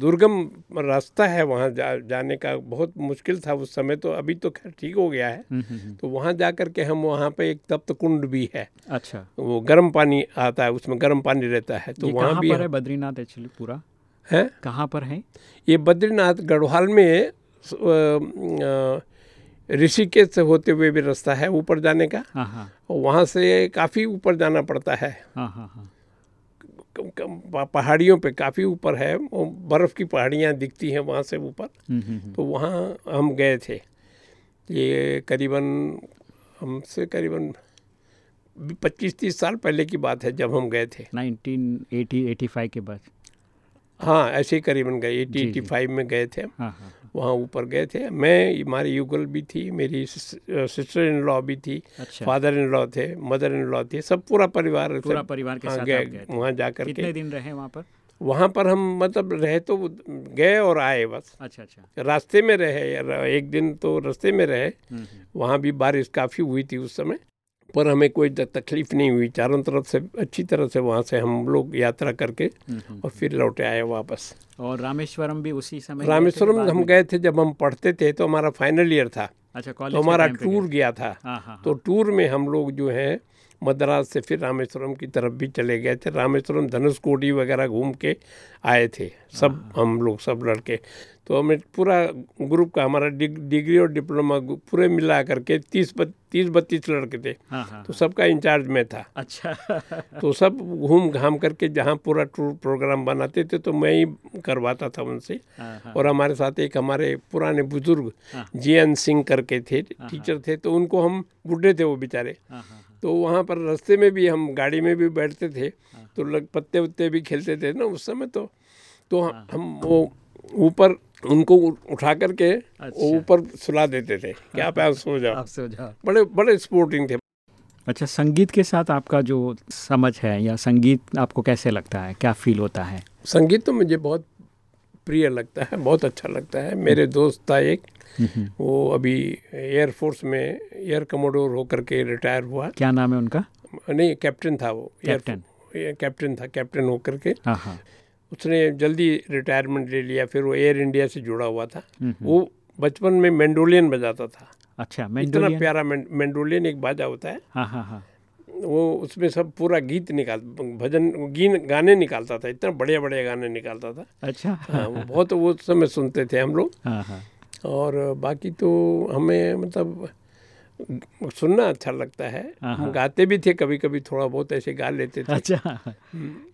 दुर्गम रास्ता है वहाँ जा, जाने का बहुत मुश्किल था उस समय तो अभी तो खैर ठीक हो गया है? हम्म, हम्म, हम्म, तो वहाँ जा कर के हम वहाँ पे एक तप्त कुंड भी है। अच्छा। वो गर्म पानी आता है उसमें गर्म पानी रहता है तो वहाँ भी है बद्रीनाथ एक्चुअली पूरा? है? कहाँ पर है? ये बद्रीनाथ गढ़वाल में ऋषिकेश से होते हुए भी रास्ता है ऊपर जाने का। हाँ हाँ। और वहाँ से काफ़ी ऊपर जाना पड़ता है। हाँ हाँ हाँ। पहाड़ियों पे काफ़ी ऊपर है। वो बर्फ़ की पहाड़ियाँ दिखती हैं वहाँ से ऊपर। हम्म, हम्म, हम्म, तो वहाँ हम गए थे। ये करीबन हमसे करीबन पच्चीस तीस साल पहले की बात है जब हम गए थे। 1980 85 के बाद। हाँ ऐसे ही करीबन गए। एटी एटी फाइव में गए थे हम। हाँ हाँ वहाँ ऊपर गए थे। मैं हमारी युगल भी थी मेरी सिस्टर इन लॉ भी थी अच्छा। फादर इन लॉ थे मदर इन लॉ थे सब पूरा परिवार पूरा परिवार के हाँ, साथ गए वहाँ जा कर कितने के दिन रहे वहाँ पर? वहाँ पर हम मतलब रहे तो गए और आए बस। अच्छा अच्छा। रास्ते में रहे एक दिन तो रास्ते में रहे। हम्म, हम्म। वहाँ भी बारिश काफ़ी हुई थी उस समय। पर हमें कोई तकलीफ़ नहीं हुई। चारों तरफ़ से अच्छी तरह से वहाँ से हम लोग यात्रा करके। और फिर लौटे आए वापस। और रामेश्वरम भी उसी समय रामेश्वरम हम गए थे जब हम पढ़ते थे तो हमारा फाइनल ईयर था। अच्छा कॉलेज तो हमारा टूर गया था। हाँ हाँ तो टूर में हम लोग जो है मद्रास से फिर रामेश्वरम की तरफ़ भी चले गए थे। रामेश्वरम धनुषकोटी वगैरह घूम के आए थे। सब हम लोग सब लड़के। तो हमें पूरा ग्रुप का हमारा डिग, डिग्री और डिप्लोमा पूरे मिला करके तीस बत, तीस बत्तीस लड़के थे। हाँ हाँ तो सबका इंचार्ज मैं था। अच्छा। [laughs] तो सब घूम घाम करके जहाँ पूरा टूर प्रोग्राम बनाते थे तो मैं ही करवाता था उनसे। हाँ, हाँ। और हमारे साथ एक हमारे पुराने बुज़ुर्ग हाँ। जी एन सिंह करके थे टीचर थे तो उनको हम बुढ़े थे वो बेचारे। हाँ, हाँ, तो वहाँ पर रास्ते में भी हम गाड़ी में भी बैठते थे तो लग पत्ते उत्ते भी खेलते थे ना उस समय तो। तो हम- हम वो ऊपर उनको उठा करके वो अच्छा। ऊपर सुला देते थे कि आप यहाँ सो जाओ। आप सो जाओ। बड़े बड़े स्पोर्टिंग थे। अच्छा संगीत के साथ आपका जो समझ है या संगीत आपको कैसे लगता है क्या फील होता है? संगीत तो मुझे बहुत प्रिय लगता है बहुत अच्छा लगता है। मेरे दोस्त था एक वो अभी एयरफोर्स में एयर कमोडोर होकर के रिटायर हुआ। क्या नाम है उनका? नहीं कैप्टन था वो। कैप्टन। कैप्टन था कैप्टन होकर के। हाँ हाँ। उसने जल्दी रिटायरमेंट ले लिया फिर वो एयर इंडिया से जुड़ा हुआ था। वो बचपन में मैंडोलियन बजाता था। अच्छा इतना प्यारा मैंडोलियन एक बाजा होता है। हाँ हाँ हाँ। वो उसमें सब पूरा गीत निकाल भजन गीन गाने निकालता था इतना बढ़िया बढ़िया गाने निकालता था। अच्छा। हाँ वो बहुत वो समय सुनते थे हम लोग। हाँ हाँ। और बाकी तो हमें मतलब सुनना अच्छा लगता है। हाँ, हम गाते भी थे कभी कभी थोड़ा बहुत ऐसे गा लेते थे। अच्छा।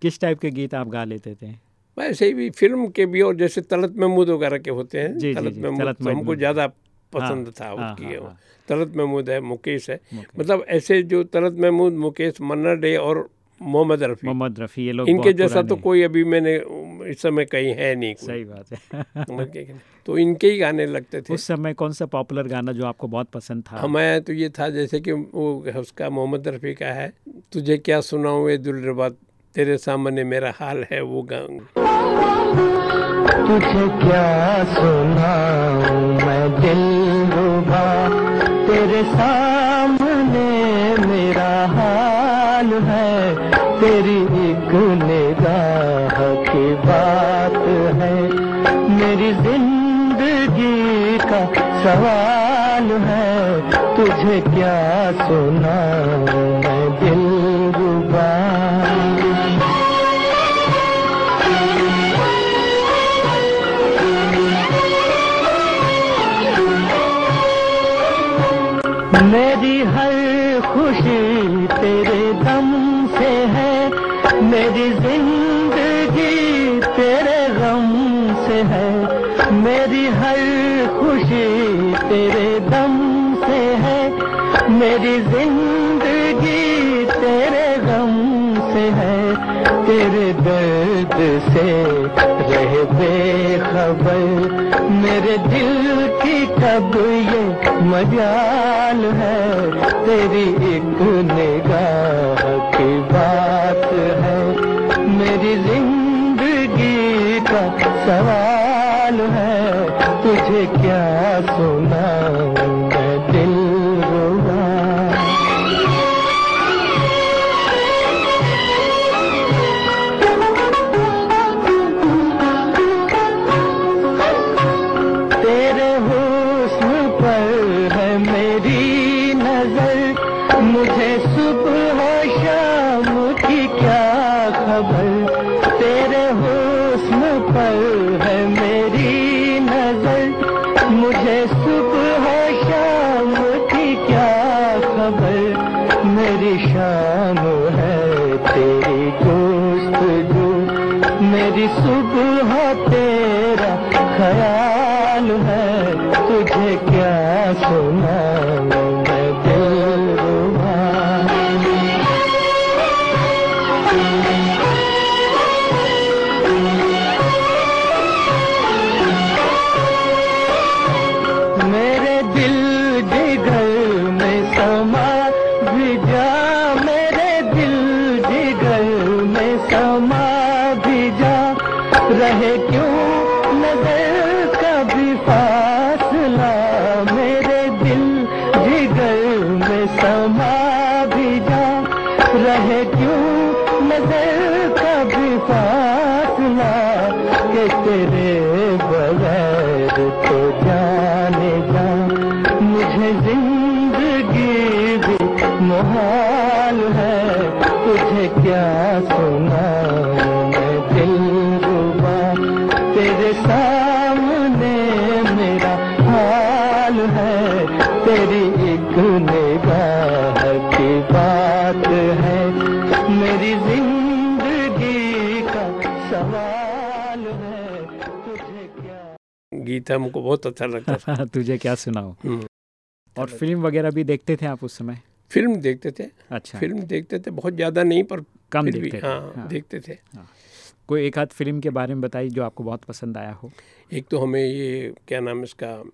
किस टाइप के गीत आप गा लेते थे? वैसे भी फ़िल्म के भी और जैसे तलत महमूद वगैरह के होते हैं। जी, जी, तलत महमूद तो हमको ज़्यादा पसंद हाँ, था हाँ, उसकी हाँ, वो। हाँ। तलत महमूद है मुकेश है मुकेश। मतलब ऐसे जो तलत महमूद मुकेश मन्ना डे और मोहम्मद रफ़ी मोहम्मद रफ़ी ये लोग इनके जैसा तो कोई अभी मैंने इस समय कहीं है नहीं कोई सही बात है? तो इनके ही गाने लगते थे उस समय कौन सा पॉपुलर गाना जो आपको बहुत पसंद था हमारे तो ये था जैसे कि वो उसका मोहम्मद रफ़ी का है तुझे क्या सुनाऊँ ये दिलरबा तेरे सामने मेरा हाल है वो गा तुझे क्या सुनाऊं मैं दिल रुबा तेरे सामने मेरा हाल है, तेरी एक निगाह की बात है। मेरी ज़िंदगी का सवाल है, तुझे क्या सुना मैं दिल मेरी हर खुशी तेरे दम से है, मेरी ज़िंदगी तेरे गम से है, मेरी हर खुशी तेरे दम से है, मेरी ज़िंदगी तेरे गम से है, तेरे दर्द से बेखबर, मेरे दिल की कब ये मजाल है? तेरी एक निगाह की बात है। मेरी ज़िंदगी का सवाल है, तुझे क्या सुनाऊं? क्या है हमको बहुत अच्छा लगता था। [laughs] तुझे क्या सुनाओ हम्म। और फ़िल्म वगैरह भी देखते थे आप उस समय? फ़िल्म देखते थे। अच्छा। फ़िल्म देखते थे बहुत ज़्यादा नहीं पर कम देखते थे, हाँ, हाँ। देखते थे। हाँ। कोई एक आध फ़िल्म के बारे में बताइए जो आपको बहुत पसंद आया हो? एक तो हमें ये क्या नाम इसका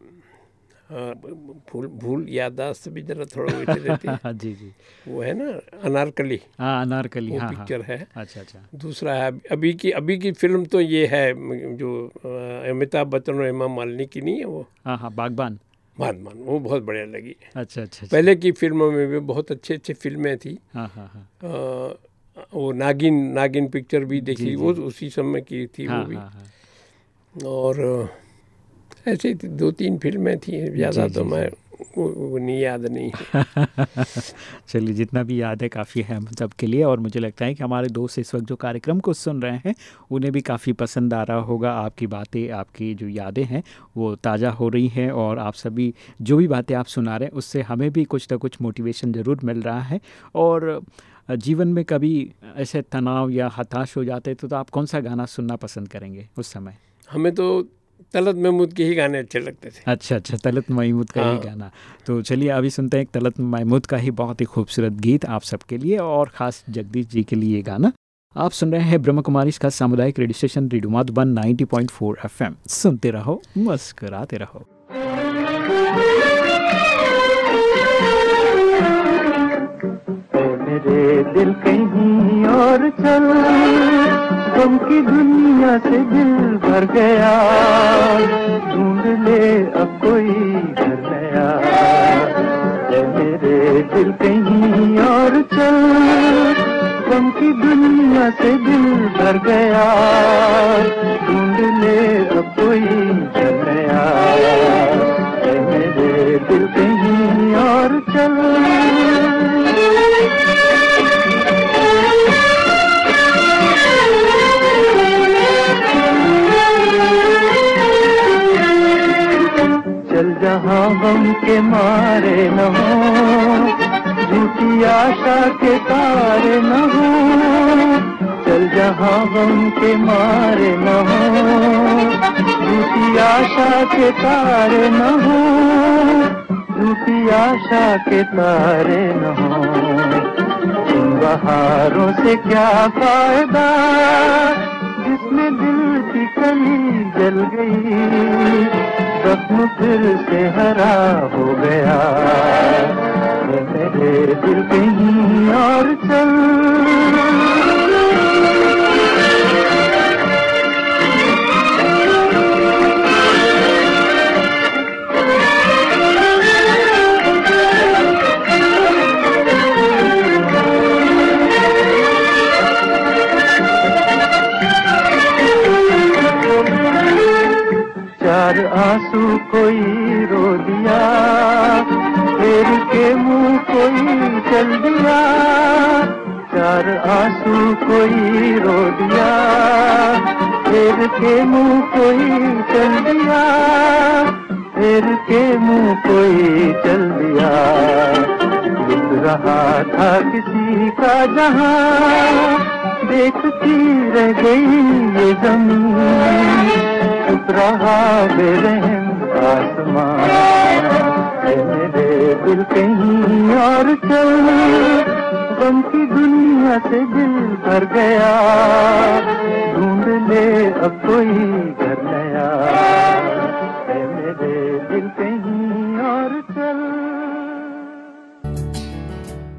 भूल भूल यादाश्त भी जरा थोड़ा [laughs] रहती है। जी जी। वो है ना अनारकली। हाँ अनारकली वो हाँ हाँ। पिक्चर है। अच्छा अच्छा। दूसरा है अभी- की अभी की फ़िल्म तो ये है जो अमिताभ बच्चन और हेमा मालिनी की नहीं है वो? हाँ हाँ बागबान। महात्मान वो बहुत बढ़िया लगी। अच्छा अच्छा अच्छा। पहले की फ़िल्मों में भी बहुत अच्छी अच्छी फ़िल्में थी। हाँ हाँ हाँ। वो नागिन नागिन पिक्चर भी देखी वो उसी समय की थी हाँ वो भी हाँ हाँ। और ऐसे दो तीन फ़िल्में थी ज़्यादा तो मैं वो, वो नहीं याद नहीं [laughs] चलिए जितना भी याद है काफ़ी है हम सबके लिए और मुझे लगता है कि हमारे दोस्त इस वक्त जो कार्यक्रम को सुन रहे हैं उन्हें भी काफ़ी पसंद आ रहा होगा। आपकी बातें आपकी जो यादें हैं वो ताज़ा हो रही हैं और आप सभी जो भी बातें आप सुना रहे हैं उससे हमें भी कुछ ना कुछ मोटिवेशन ज़रूर मिल रहा है। और जीवन में कभी ऐसे तनाव या हताश हो जाते तो, तो आप कौन सा गाना सुनना पसंद करेंगे उस समय? हमें तो तलत महमूद के ही गाने अच्छे लगते थे। अच्छा अच्छा तलत महमूद का ही हाँ। गाना। तो चलिए अभी सुनते हैं एक तलत महमूद का ही बहुत ही खूबसूरत गीत आप सबके लिए और ख़ास जगदीश जी के लिए ये गाना। आप सुन रहे हैं ब्रह्म कुमारी का सामुदायिक radio station radio Madhuban 90.4 FM. सुनते रहो मुस्कुराते रहो। ओ मेरे दिल और चल गम की दुनिया से दिल भर गया। ढूंढ ले अब कोई घर नया। मेरे दिल कहीं और चल गम की दुनिया से दिल भर गया। ढूंढ ले अब कोई ए मेरे दिल कहीं और चल। चल जहाँ गम के मारे न हो, झूठी आशा के तारे न हो, चल जहाँ गम के मारे न हो, झूठी आशा के तारे न हो, झूठी आशा के तारे न हो। बहारों से क्या फ़ायदा, जिसमें दिल की कली जल गई। जख्म फिर से हरा हो गया। मेरे दिल कहीं कोई रो दिया फिर के मुँह कोई चल दिया चार आँसू कोई रो दिया फिर के मुँह कोई चल दिया फिर के मुँह कोई चल दिया लुट रहा था किसी का जहाँ, देखती रह गई ये ज़मीन। रहा बेरहम आसमान मेरे दिल कहीं और चल। गम की दुनिया से दिल भर गया। ढूंढ ले अब कोई घर नया।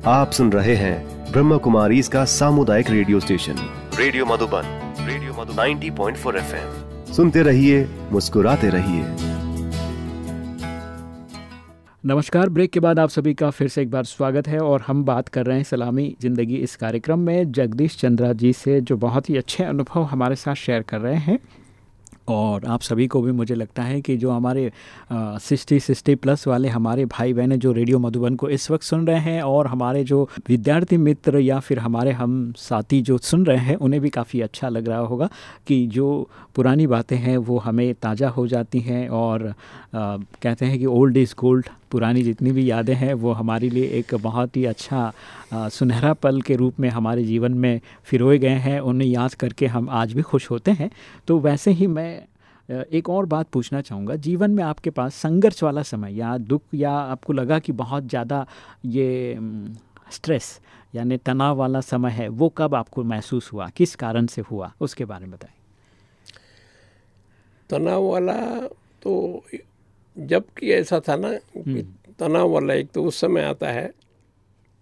आप सुन रहे हैं ब्रह्म कुमारी इसका सामुदायिक radio station. Radio Madhuban, radio Madhu 90.4 FM. सुनते रहिए, मुस्कुराते रहिए। नमस्कार ब्रेक के बाद आप सभी का फिर से एक बार स्वागत है और हम बात कर रहे हैं सलामी ज़िंदगी इस कार्यक्रम में जगदीश चंद्रा जी से जो बहुत ही अच्छे अनुभव हमारे साथ शेयर कर रहे हैं। और आप सभी को भी मुझे लगता है कि जो हमारे सिक्सटी सिक्सटी प्लस वाले हमारे भाई बहन जो रेडियो मधुबन को इस वक्त सुन रहे हैं और हमारे जो विद्यार्थी मित्र या फिर हमारे हम साथी जो सुन रहे हैं उन्हें भी काफ़ी अच्छा लग रहा होगा कि जो पुरानी बातें हैं वो हमें ताज़ा हो जाती हैं और आ, कहते हैं कि ओल्ड इज़ गोल्ड पुरानी जितनी भी यादें हैं, वो हमारे लिए एक बहुत ही अच्छा सुनहरा पल के रूप में हमारे जीवन में फिरोए गए हैं। उन्हें याद करके हम आज भी खुश होते हैं। तो वैसे ही मैं एक और बात पूछना चाहूँगा। जीवन में आपके पास संघर्ष वाला समय या दुख या आपको लगा कि बहुत ज़्यादा ये स्ट्रेस यानी तनाव वाला समय है, वो कब आपको महसूस हुआ? किस कारण से हुआ? उसके बारे में बताएँ। तनाव वाला तो जबकि ऐसा था ना कि हम्म। तनाव वाला एक तो उस समय आता है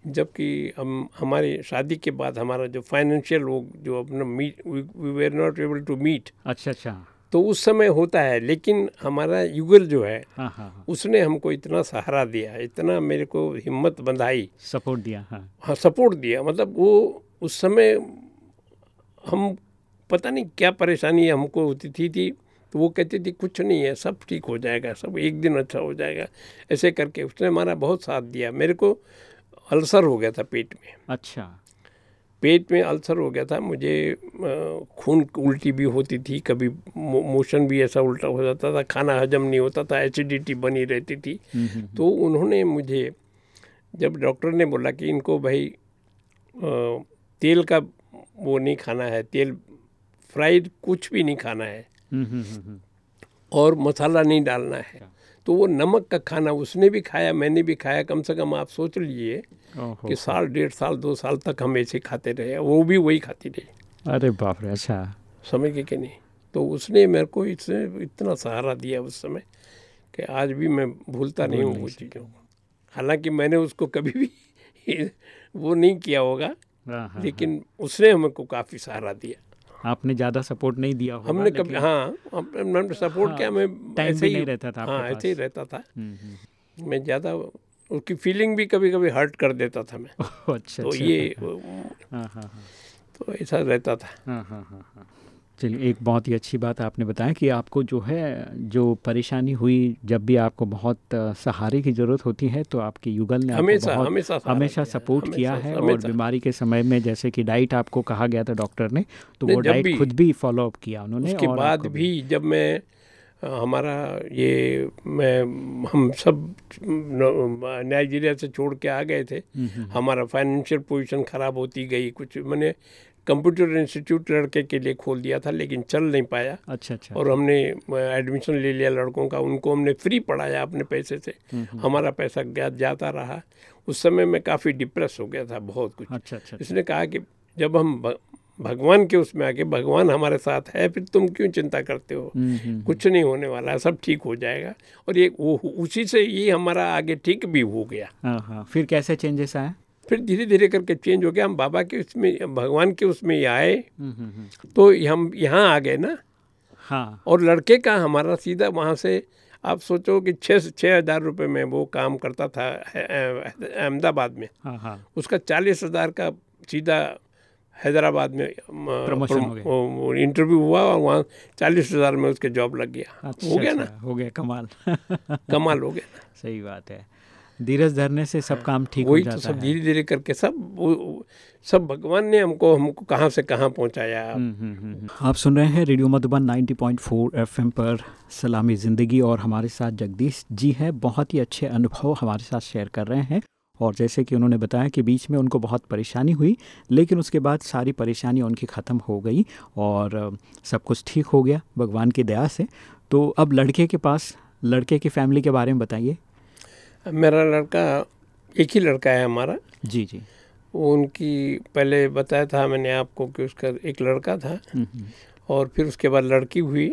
जबकि हम हमारी शादी के बाद हमारा जो फाइनेंशियल वो जो अपना meet we were not able to meet अच्छा अच्छा। तो उस समय होता है लेकिन हमारा युगल जो है हाँ हाँ हाँ। उसने हमको इतना सहारा दिया इतना मेरे को हिम्मत बंधाई। सपोर्ट दिया हाँ। हाँ सपोर्ट दिया मतलब वो उस समय हम पता नहीं क्या परेशानी हमको होती थी थी तो वो कहती थी कुछ नहीं है सब ठीक हो जाएगा सब एक दिन अच्छा हो जाएगा। ऐसे करके उसने हमारा बहुत साथ दिया। मेरे को अल्सर हो गया था पेट में। अच्छा। पेट में अल्सर हो गया था मुझे खून उल्टी भी होती थी कभी मो, मोशन भी ऐसा उल्टा हो जाता था खाना हजम नहीं होता था एसिडिटी बनी रहती थी। तो उन्होंने मुझे जब डॉक्टर ने बोला कि इनको भाई तेल का वो नहीं खाना है तेल फ्राइड कुछ भी नहीं खाना है और मसाला नहीं डालना है। तो वो नमक का खाना उसने भी खाया मैंने भी खाया। कम से कम आप सोच लीजिए कि साल डेढ़ साल दो साल तक हम ऐसे खाते रहे वो भी वही खाती रही। अरे बाप रे अच्छा। समझ गए कि नहीं? तो उसने मेरे को इसने इतना सहारा दिया उस समय कि आज भी मैं भूलता नहीं हूँ वो चीज़ों को। हालाँकि मैंने उसको कभी भी [laughs] वो नहीं किया होगा हाँ हाँ लेकिन उसने हमको काफ़ी सहारा दिया। आपने ज़्यादा सपोर्ट नहीं दिया होगा हमने कभी हाँ हम- हमने सपोर्ट हाँ, क्या मैं टाइम ऐसे ही नहीं रहता था हाँ ऐसे ही रहता था। हम्म, हम्म, मैं ज़्यादा उसकी फीलिंग भी कभी कभी हर्ट कर देता था मैं। [laughs] अच्छा तो अच्छा। ये हाँ हाँ हाँ। तो ऐसा रहता था। हाँ हाँ हाँ। चलिए एक बहुत ही अच्छी बात आपने बताया कि आपको जो है जो परेशानी हुई जब भी आपको बहुत सहारे की ज़रूरत होती है तो आपके युगल ने आपको हमेशा- हमेशा हमेशा सपोर्ट किया है और बीमारी के समय में जैसे कि डाइट आपको कहा गया था डॉक्टर ने तो वो डाइट खुद भी फॉलो अप किया उन्होंने उसके बाद भी जब मैं हमारा ये मैं हम सब नाइजीरिया से छोड़ के आ गए थे हमारा फाइनेंशियल पोजीशन ख़राब होती गई कुछ मैंने कंप्यूटर इंस्टीट्यूट लड़के के लिए खोल दिया था लेकिन चल नहीं पाया। अच्छा अच्छा। और हमने एडमिशन ले लिया लड़कों का उनको हमने फ्री पढ़ाया अपने पैसे से। हमारा पैसा गया जाता रहा। उस समय मैं काफ़ी डिप्रेस हो गया था बहुत कुछ। अच्छा अच्छा अच्छा। इसने कहा कि जब हम भगवान के उसमें आके भगवान हमारे साथ है फिर तुम क्यों चिंता करते हो? हम्म, हम्म, कुछ नहीं होने वाला है सब ठीक हो जाएगा। और ये वो उसी से ये हमारा आगे ठीक भी हो गया। हाँ हाँ। फिर कैसे चेंजेस आए? फिर धीरे धीरे करके चेंज हो गया। हम बाबा के उसमें भगवान के उसमें आए। हम्म, हम्म, हम्म। तो हम यहाँ आ गए ना। हाँ। और लड़के का हमारा सीधा वहाँ से आप सोचो कि छः से छः हज़ार रुपये में वो काम करता था अह- अह- अहमदाबाद में। हाँ हाँ। उसका चालीस हज़ार का सीधा हैदराबाद में हो। इंटरव्यू हुआ और वहाँ चालीस हज़ार में उसके जॉब लग गया। अच्छा हो गया ना? अच्छा, हो गया कमाल। कमाल हो गया। [laughs] सही बात है। धीरज धरने से सब काम ठीक हो वही तो सब धीरे धीरे करके सब सब भगवान ने हमको हमको कहाँ से कहाँ पहुँचाया। हम्म, हम्म, हम्म। आप सुन रहे हैं रेडियो मधुबन 90.4 एफएम पर सलामी ज़िंदगी और हमारे साथ जगदीश जी हैं। बहुत ही अच्छे अनुभव हमारे साथ शेयर कर रहे हैं और जैसे कि उन्होंने बताया कि बीच में उनको बहुत परेशानी हुई लेकिन उसके बाद सारी परेशानी उनकी ख़त्म हो गई और सब कुछ ठीक हो गया भगवान की दया से। तो अब लड़के के पास लड़के की फैमिली के बारे में बताइए। मेरा लड़का एक ही लड़का है हमारा। जी जी। वो उनकी पहले बताया था मैंने आपको कि उसका एक लड़का था। हम्म, हम्म, और फिर उसके बाद लड़की हुई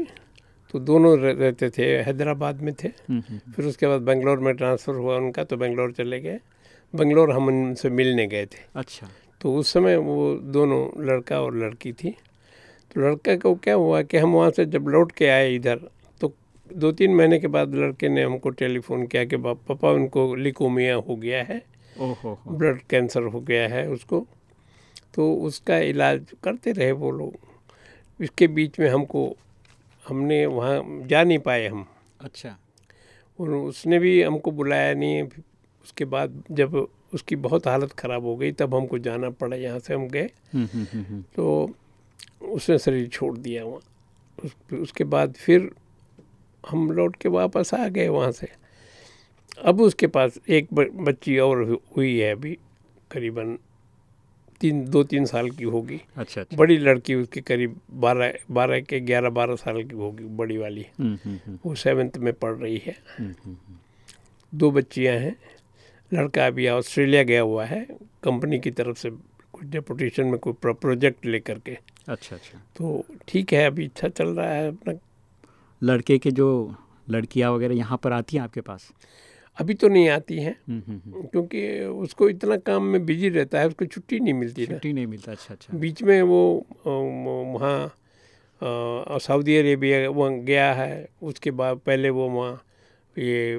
तो दोनों रहते थे हैदराबाद में थे। हम्म, फिर उसके बाद बेंगलोर में ट्रांसफ़र हुआ उनका तो बेंगलोर चले गए। बेंगलोर हम उनसे मिलने गए थे। अच्छा। तो उस समय वो दोनों लड़का और लड़की थी। तो लड़का को क्या हुआ कि हम वहाँ से जब लौट के आए इधर दो तीन महीने के बाद लड़के ने हमको टेलीफोन किया कि पापा उनको लिकोमिया हो गया है। ब्लड कैंसर हो गया है उसको। तो उसका इलाज करते रहे वो लोग। इसके बीच में हमको हमने वहाँ जा नहीं पाए हम। अच्छा। और उसने भी हमको बुलाया नहीं। उसके बाद जब उसकी बहुत हालत ख़राब हो गई तब हमको जाना पड़ा यहाँ से हम गए। हम्म, हम्म, हम्म। तो उसने शरीर छोड़ दिया वहाँ। उस, उसके बाद फिर हम लौट के वापस आ गए वहाँ से। अब उसके पास एक बच्ची और हुई है अभी करीबन तीन दो तीन साल की होगी। अच्छा अच्छा। बड़ी लड़की उसकी करीब बारह बारह के ग्यारह बारह साल की होगी बड़ी वाली। हम्म, हम्म, हम्म, वो सेवन्थ में पढ़ रही है। दो बच्चियाँ हैं। लड़का अभी ऑस्ट्रेलिया गया हुआ है कंपनी की तरफ़ से कुछ डेपुटेशन में कोई प्रोजेक्ट लेकर के। अच्छा अच्छा। तो ठीक है अभी अच्छा चल रहा है अपना लड़के के जो लड़कियाँ वगैरह यहाँ पर आती हैं आपके पास? अभी तो नहीं आती हैं। हम्म, हम्म, हम्म। क्योंकि उसको इतना काम में बिज़ी रहता है उसको छुट्टी नहीं मिलती छुट्टी नहीं मिलता अच्छा अच्छा। बीच में वो वहाँ सऊदी अरेबिया वहाँ गया है उसके बाद पहले वो वहाँ ये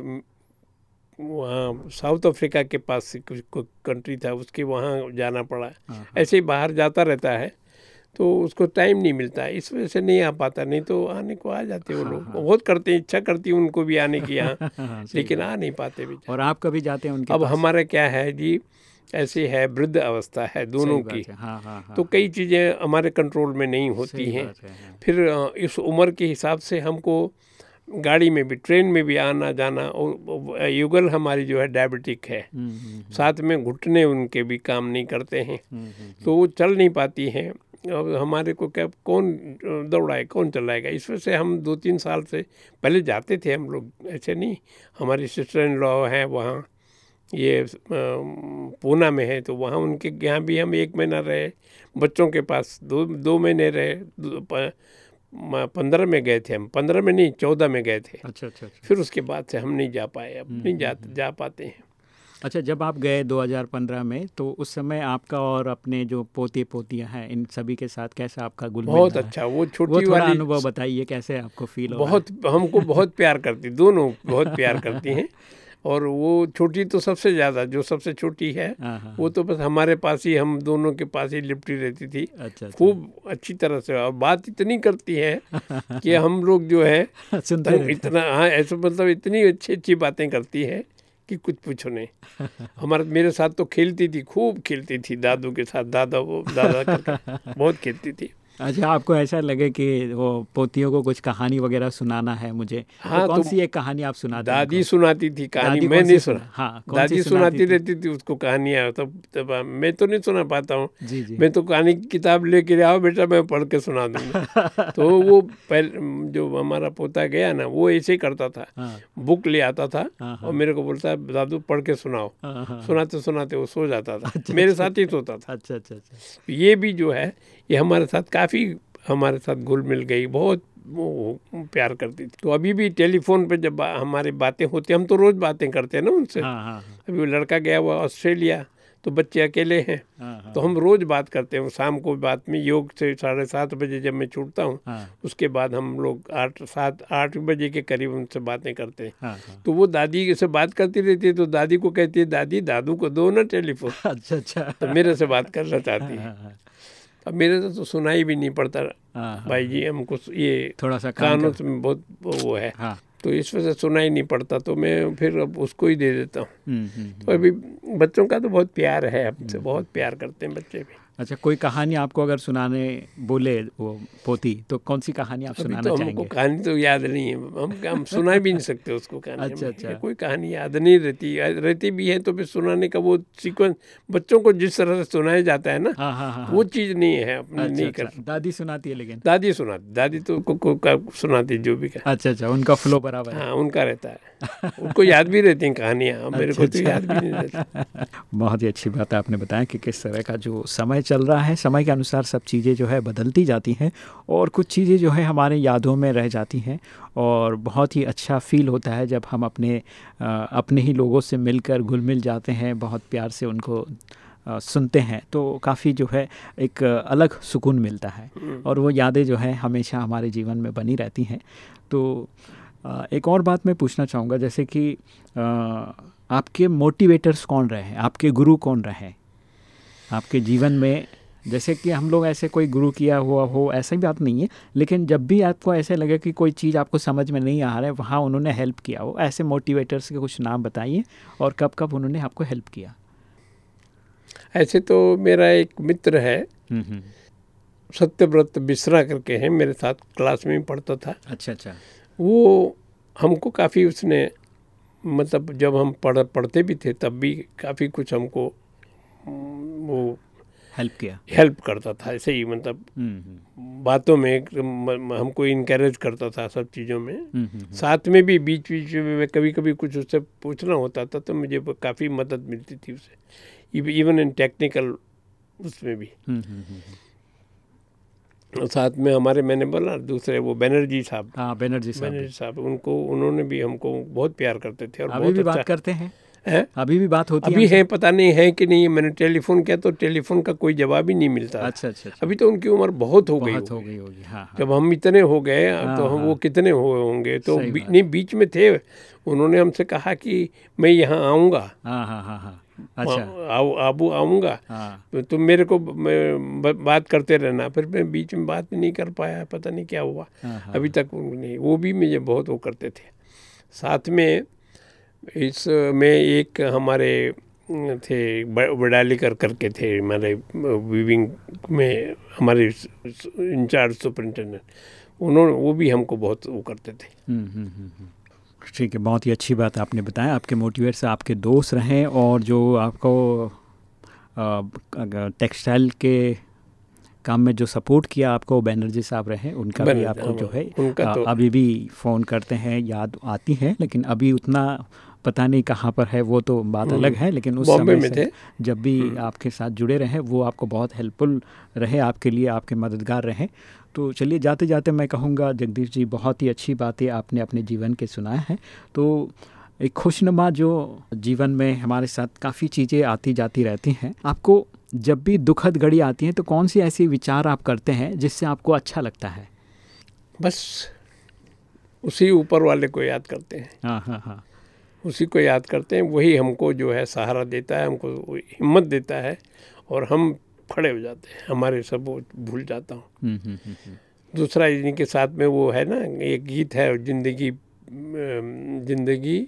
वहाँ साउथ अफ्रीका के पास से कुछ कंट्री था उसके वहाँ जाना पड़ा। हाँ, ऐसे ही बाहर जाता रहता है। तो उसको टाइम नहीं मिलता इस वजह से नहीं आ पाता नहीं तो आने को आ जाते वो लोग। बहुत करते हैं इच्छा करती है उनको भी आने की यहाँ [laughs] हाँ, लेकिन आ नहीं पाते भी और आप कभी जाते हैं उनके अब? हमारा क्या है जी ऐसे है वृद्ध अवस्था है दोनों की। है, हाँ हाँ हाँ तो कई चीज़ें हमारे कंट्रोल में नहीं होती हैं। है, हाँ। फिर इस उम्र के हिसाब से हमको गाड़ी में भी ट्रेन में भी आना जाना और युगल हमारी जो है डायबिटिक है। हम्म, हम्म, साथ में घुटने उनके भी काम नहीं करते हैं। हम्म, हम्म, तो वो चल नहीं पाती हैं। अब हमारे को क्या कौन दौड़ाए कौन चलाएगा? इस वजह से हम दो तीन साल से पहले जाते थे हम लोग ऐसे नहीं हमारी सिस्टर इन लॉ हैं वहाँ ये पूना में है तो वहाँ उनके यहाँ भी हम एक महीना रहे बच्चों के पास दो दो महीने रहे पंद्रह में गए थे हम पंद्रह में नहीं चौदह में गए थे। अच्छा अच्छा अच्छा। फिर उसके बाद से हम नहीं जा पाए अब नहीं जा जा पाते हैं। अच्छा जब आप गए 2015 में तो उस समय आपका और अपने जो पोते पोतियाँ हैं इन सभी के साथ कैसा आपका गुल बहुत अच्छा वो छोटी वाली अनुभव बताइए कैसे आपको फील हो बहुत हमको बहुत [laughs] प्यार करती दोनों बहुत प्यार करती हैं। [laughs] और वो छोटी तो सबसे ज़्यादा जो सबसे छोटी है हाँ, हाँ, वो तो बस हमारे पास ही हम दोनों के पास ही लिपटी रहती थी। अच्छा अच्छा। खूब अच्छी तरह से और बात इतनी करती है कि हम लोग जो है [laughs] सुनते तंग इतना हाँ ऐसा मतलब इतनी अच्छी अच्छी बातें करती है कि कुछ पूछो नहीं। हमारा मेरे साथ तो खेलती थी खूब खेलती थी दादू के साथ दादा वो दादा करके [laughs] बहुत खेलती थी। अच्छा आपको ऐसा लगे कि वो पोतियों को कुछ कहानी वगैरह सुनाना है मुझे? हाँ, तो कौन तो सी एक कहानी आप सुनाते हैं? दादी? सुनाती थी कहानी मैं नहीं सुना- सुना। हाँ, दादी सुनाती? रहती थी उसको कहानियाँ तब तब मैं तो नहीं सुना पाता हूँ। मैं तो कहानी की किताब लेके आओ बेटा मैं पढ़ के सुना दूँगा। [laughs] तो वो पहले जो हमारा पोता गया ना वो ऐसे ही करता था। हाँ। बुक ले आता था हाँ, और मेरे को बोलता है दादू पढ़ के सुनाओ। हाँ, हाँ, सुनाते सुनाते वो सो जाता था। मेरे साथ ही सोता था। अच्छा अच्छा अच्छा। ये भी जो है ये हमारे साथ काफ़ी हमारे साथ घुल मिल गई बहुत वो प्यार करती थी। तो अभी भी टेलीफोन पे जब हमारे बातें होती हैं हम तो रोज़ बातें करते हैं ना उनसे। हाँ हाँ अभी वो लड़का गया हुआ ऑस्ट्रेलिया तो बच्चे अकेले हैं। हाँ हाँ। तो हम रोज़ बात करते हैं शाम को बात में योग से साढ़े सात बजे जब मैं छूटता हूँ हाँ। उसके बाद हम लोग आठ सात आठ बजे के करीब उनसे बातें करते हैं। हाँ हाँ। तो वो दादी से बात करती रहती है तो दादी को कहती है दादी दादू को दो ना टेलीफोन। [laughs] अच्छा अच्छा। तो मेरे से बात करना चाहती है। हाँ, हाँ, अब मेरे तो, तो सुनाई भी नहीं पड़ता। हाँ, हाँ, भाई जी हमको ये थोड़ा सा कानों से बहुत वो है। हाँ। तो इस वजह से सुनाई नहीं पड़ता तो मैं फिर अब उसको ही दे देता हूँ। हम्म, हम्म, तो अभी बच्चों का तो बहुत प्यार है हमसे बहुत प्यार करते हैं बच्चे भी। अच्छा कोई कहानी आपको अगर सुनाने बोले वो पोती तो कौन सी कहानी आप सुनाना तो चाहेंगे? कहानी तो याद नहीं है। हम हम सुना भी नहीं सकते उसको कहानी। अच्छा, अच्छा। कोई कहानी याद नहीं रहती। रहती भी है तो फिर सुनाने का वो सीक्वेंस बच्चों को जिस तरह से सुनाया जाता है ना हाँ हाँ हाँ वो चीज़ नहीं है अपनी अच्छा, नहीं अच्छा, कर दादी सुनाती है लेकिन? दादी सुनाती दादी तो सुनाती जो भी अच्छा अच्छा उनका फ्लो बराबर है। हाँ उनका रहता है। उनको याद भी रहती हैं कहानियाँ मेरे को तो अच्छा, याद भी नहीं रहती। बहुत ही अच्छी बात है आपने बताया कि किस तरह का जो समय चल रहा है। समय के अनुसार सब चीज़ें जो है बदलती जाती हैं और कुछ चीज़ें जो है हमारे यादों में रह जाती हैं और बहुत ही अच्छा फील होता है जब हम अपने अपने ही लोगों से मिलकर घुल मिल जाते हैं बहुत प्यार से उनको सुनते हैं। तो काफ़ी जो है एक अलग सुकून मिलता है और वो यादें जो है हमेशा हमारे जीवन में बनी रहती हैं। तो एक और बात मैं पूछना चाहूँगा जैसे कि आपके मोटिवेटर्स कौन रहे हैं? आपके गुरु कौन रहे आपके जीवन में जैसे कि हम लोग ऐसे कोई गुरु किया हुआ हो ऐसा भी बात नहीं है लेकिन जब भी आपको ऐसे लगे कि कोई चीज़ आपको समझ में नहीं आ रहा है वहाँ उन्होंने हेल्प किया हो ऐसे मोटिवेटर्स के कुछ नाम बताइए और कब कब उन्होंने आपको हेल्प किया? ऐसे तो मेरा एक मित्र है हम्म, हम्म। सत्यव्रत बिश्रा करके हैं मेरे साथ क्लास में पढ़ता था। अच्छा अच्छा। वो हमको काफ़ी उसने मतलब जब हम पढ़ पढ़ते भी थे तब भी काफ़ी कुछ हमको वो हेल्प किया। हेल्प करता था ऐसे ही मतलब हम्म, हम्म, बातों में हमको इनक्रेज करता था सब चीज़ों में। हम्म, साथ में भी बीच बीच में मैं कभी कभी कुछ उससे पूछना होता था तो मुझे काफ़ी मदद मिलती थी उससे। इवन इन टेक्निकल उसमें भी। साथ में हमारे मैंने बोला दूसरे वो बनर्जी साहब। हाँ बनर्जी साहब। बनर्जी साहब उनको उन्होंने भी हमको बहुत प्यार करते थे और अभी भी बहुत बात अच्छा करते हैं। है? अभी भी बात होती अभी है है पता नहीं है कि नहीं मैंने टेलीफोन किया तो टेलीफोन का कोई जवाब ही नहीं मिलता। अच्छा अच्छा अच्छा। अभी तो उनकी उम्र बहुत हो गई हो गई होगी हाँ हाँ। जब हम इतने हो गए हाँ, तो हम। वो कितने हुए होंगे? तो। नहीं बीच में थे। उन्होंने हमसे कहा कि मैं यहाँ आऊँगा। हाँ हाँ हाँ हाँ। अच्छा। आऊ आबू आऊँगा। हाँ। तो तुम मेरे को मैं बात करते रहना। फिर मैं बीच में बात भी नहीं कर पाया पता नहीं क्या हुआ। हाँ, हाँ, अभी तक नहीं वो भी मुझे बहुत वो करते थे। साथ में इस में एक हमारे थे बडालीकर करके थे हमारे वीविंग में हमारे इंचार्ज सुपरिटेंडेंट उन्होंने वो भी हमको बहुत वो करते थे हम्म, हम्म, हम्म। ठीक है बहुत ही अच्छी बात आपने बताया आपके मोटिवेट्स आपके दोस्त रहे और जो आपको टेक्सटाइल के काम में जो सपोर्ट किया आपको बैनर्जी साहब रहे उनका भी आपको जो हाँ, है उनका तो- अभी भी फ़ोन करते हैं याद आती है लेकिन अभी उतना पता नहीं कहाँ पर है वो तो बात अलग है लेकिन उस हम्म। समय में से थे। हम्म। जब भी आपके साथ जुड़े रहे वो आपको बहुत हेल्पफुल रहे आपके लिए आपके मददगार रहे तो चलिए जाते जाते मैं कहूँगा जगदीश जी बहुत ही अच्छी बातें आपने अपने जीवन के सुनाया है तो एक खुशनुमा जो जीवन में हमारे साथ काफ़ी चीज़ें आती जाती रहती हैं आपको जब भी दुखद घड़ी आती है तो कौन सी ऐसी विचार आप करते हैं जिससे आपको अच्छा लगता है बस उसी ऊपर वाले को याद करते हैं हाँ हाँ हाँ उसी को याद करते हैं वही हमको जो है सहारा देता है हमको हिम्मत देता है और हम खड़े हो जाते हैं हमारे सब वो भूल जाता हूँ हम्म, हम्म, हम्म। दूसरा इनके साथ में वो है ना एक गीत है ज़िंदगी ज़िंदगी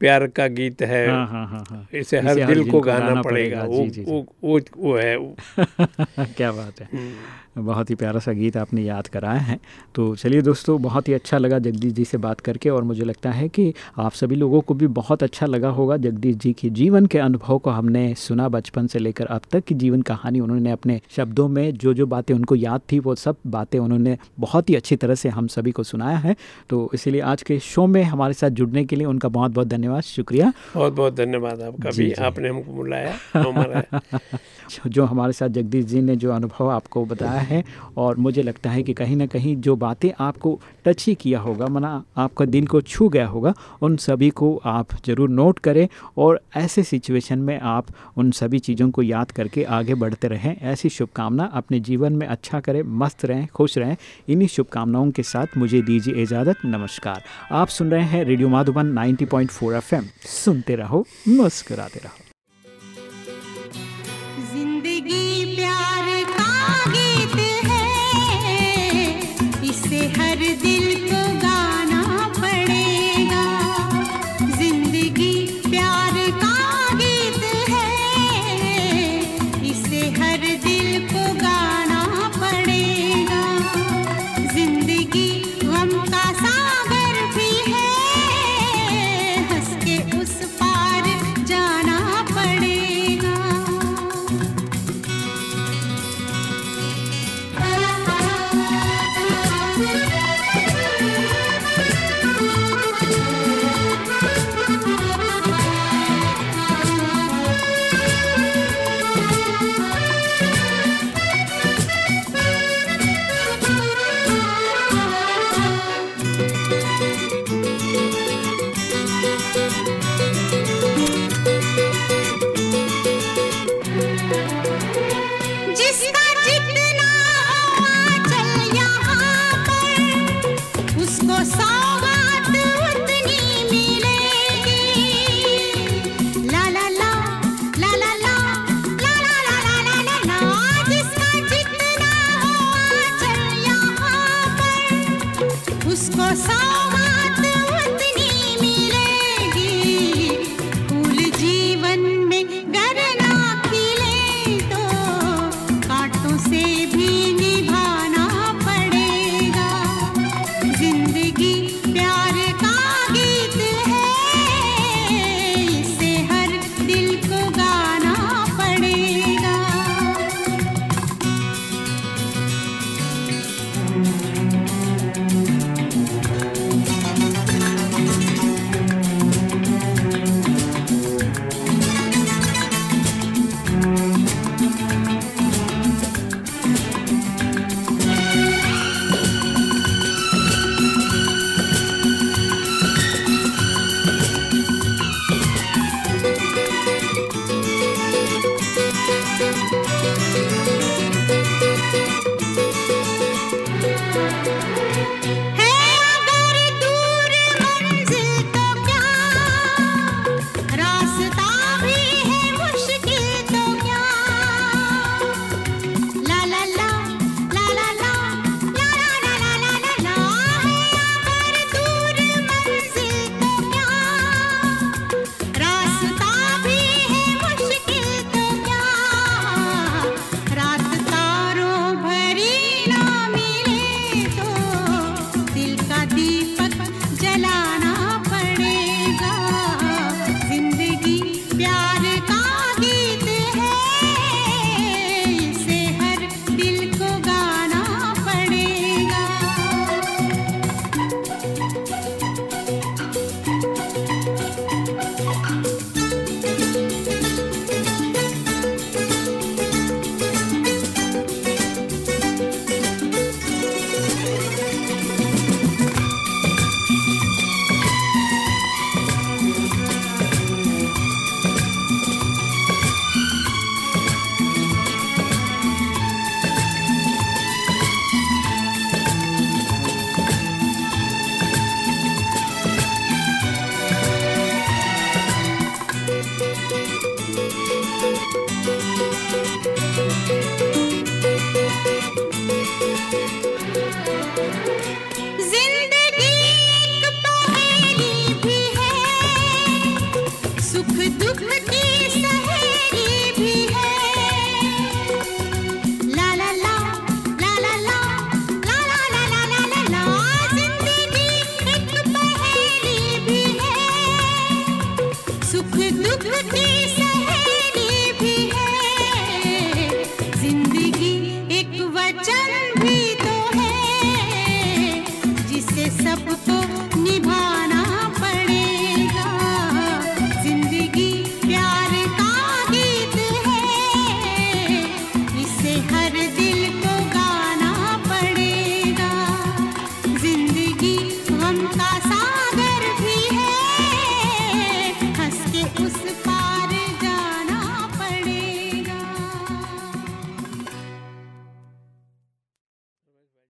प्यार का गीत है हाँ हाँ हाँ हाँ इसे हर दिल को गाना गाना पड़ेगा वो जी, जी, जी। वो वो वो है वो। [laughs] क्या बात है। बहुत ही प्यारा सा गीत आपने याद कराया है। तो चलिए दोस्तों बहुत ही अच्छा लगा जगदीश जी से बात करके और मुझे लगता है कि आप सभी लोगों को भी बहुत अच्छा लगा होगा जगदीश जी के जीवन के अनुभव को हमने सुना बचपन से लेकर अब तक की जीवन कहानी। उन्होंने अपने शब्दों में जो जो बातें उनको याद थी वो सब बातें उन्होंने बहुत ही अच्छी तरह से हम सभी को सुनाया है। तो इसीलिए आज के शो में हमारे साथ जुड़ने के लिए उनका बहुत बहुत धन्यवाद। शुक्रिया। बहुत बहुत धन्यवाद आपका भी। आपने हमको बुलाया [laughs] जो हमारे साथ जगदीश जी ने जो अनुभव आपको बताया है और मुझे लगता है कि कहीं ना कहीं जो बातें आपको टच ही किया होगा, मना आपका दिल को छू गया होगा, उन सभी को आप ज़रूर नोट करें और ऐसे सिचुएशन में आप उन सभी चीज़ों को याद करके आगे बढ़ते रहें। ऐसी शुभकामना अपने जीवन में अच्छा करें, मस्त रहें, खुश रहें। इन्हीं शुभकामनाओं के साथ मुझे दीजिए इजाज़त, नमस्कार। आप सुन रहे हैं रेडियो माधुबन 90.4 एफएम। सुनते रहो, मुस्कुराते रहो।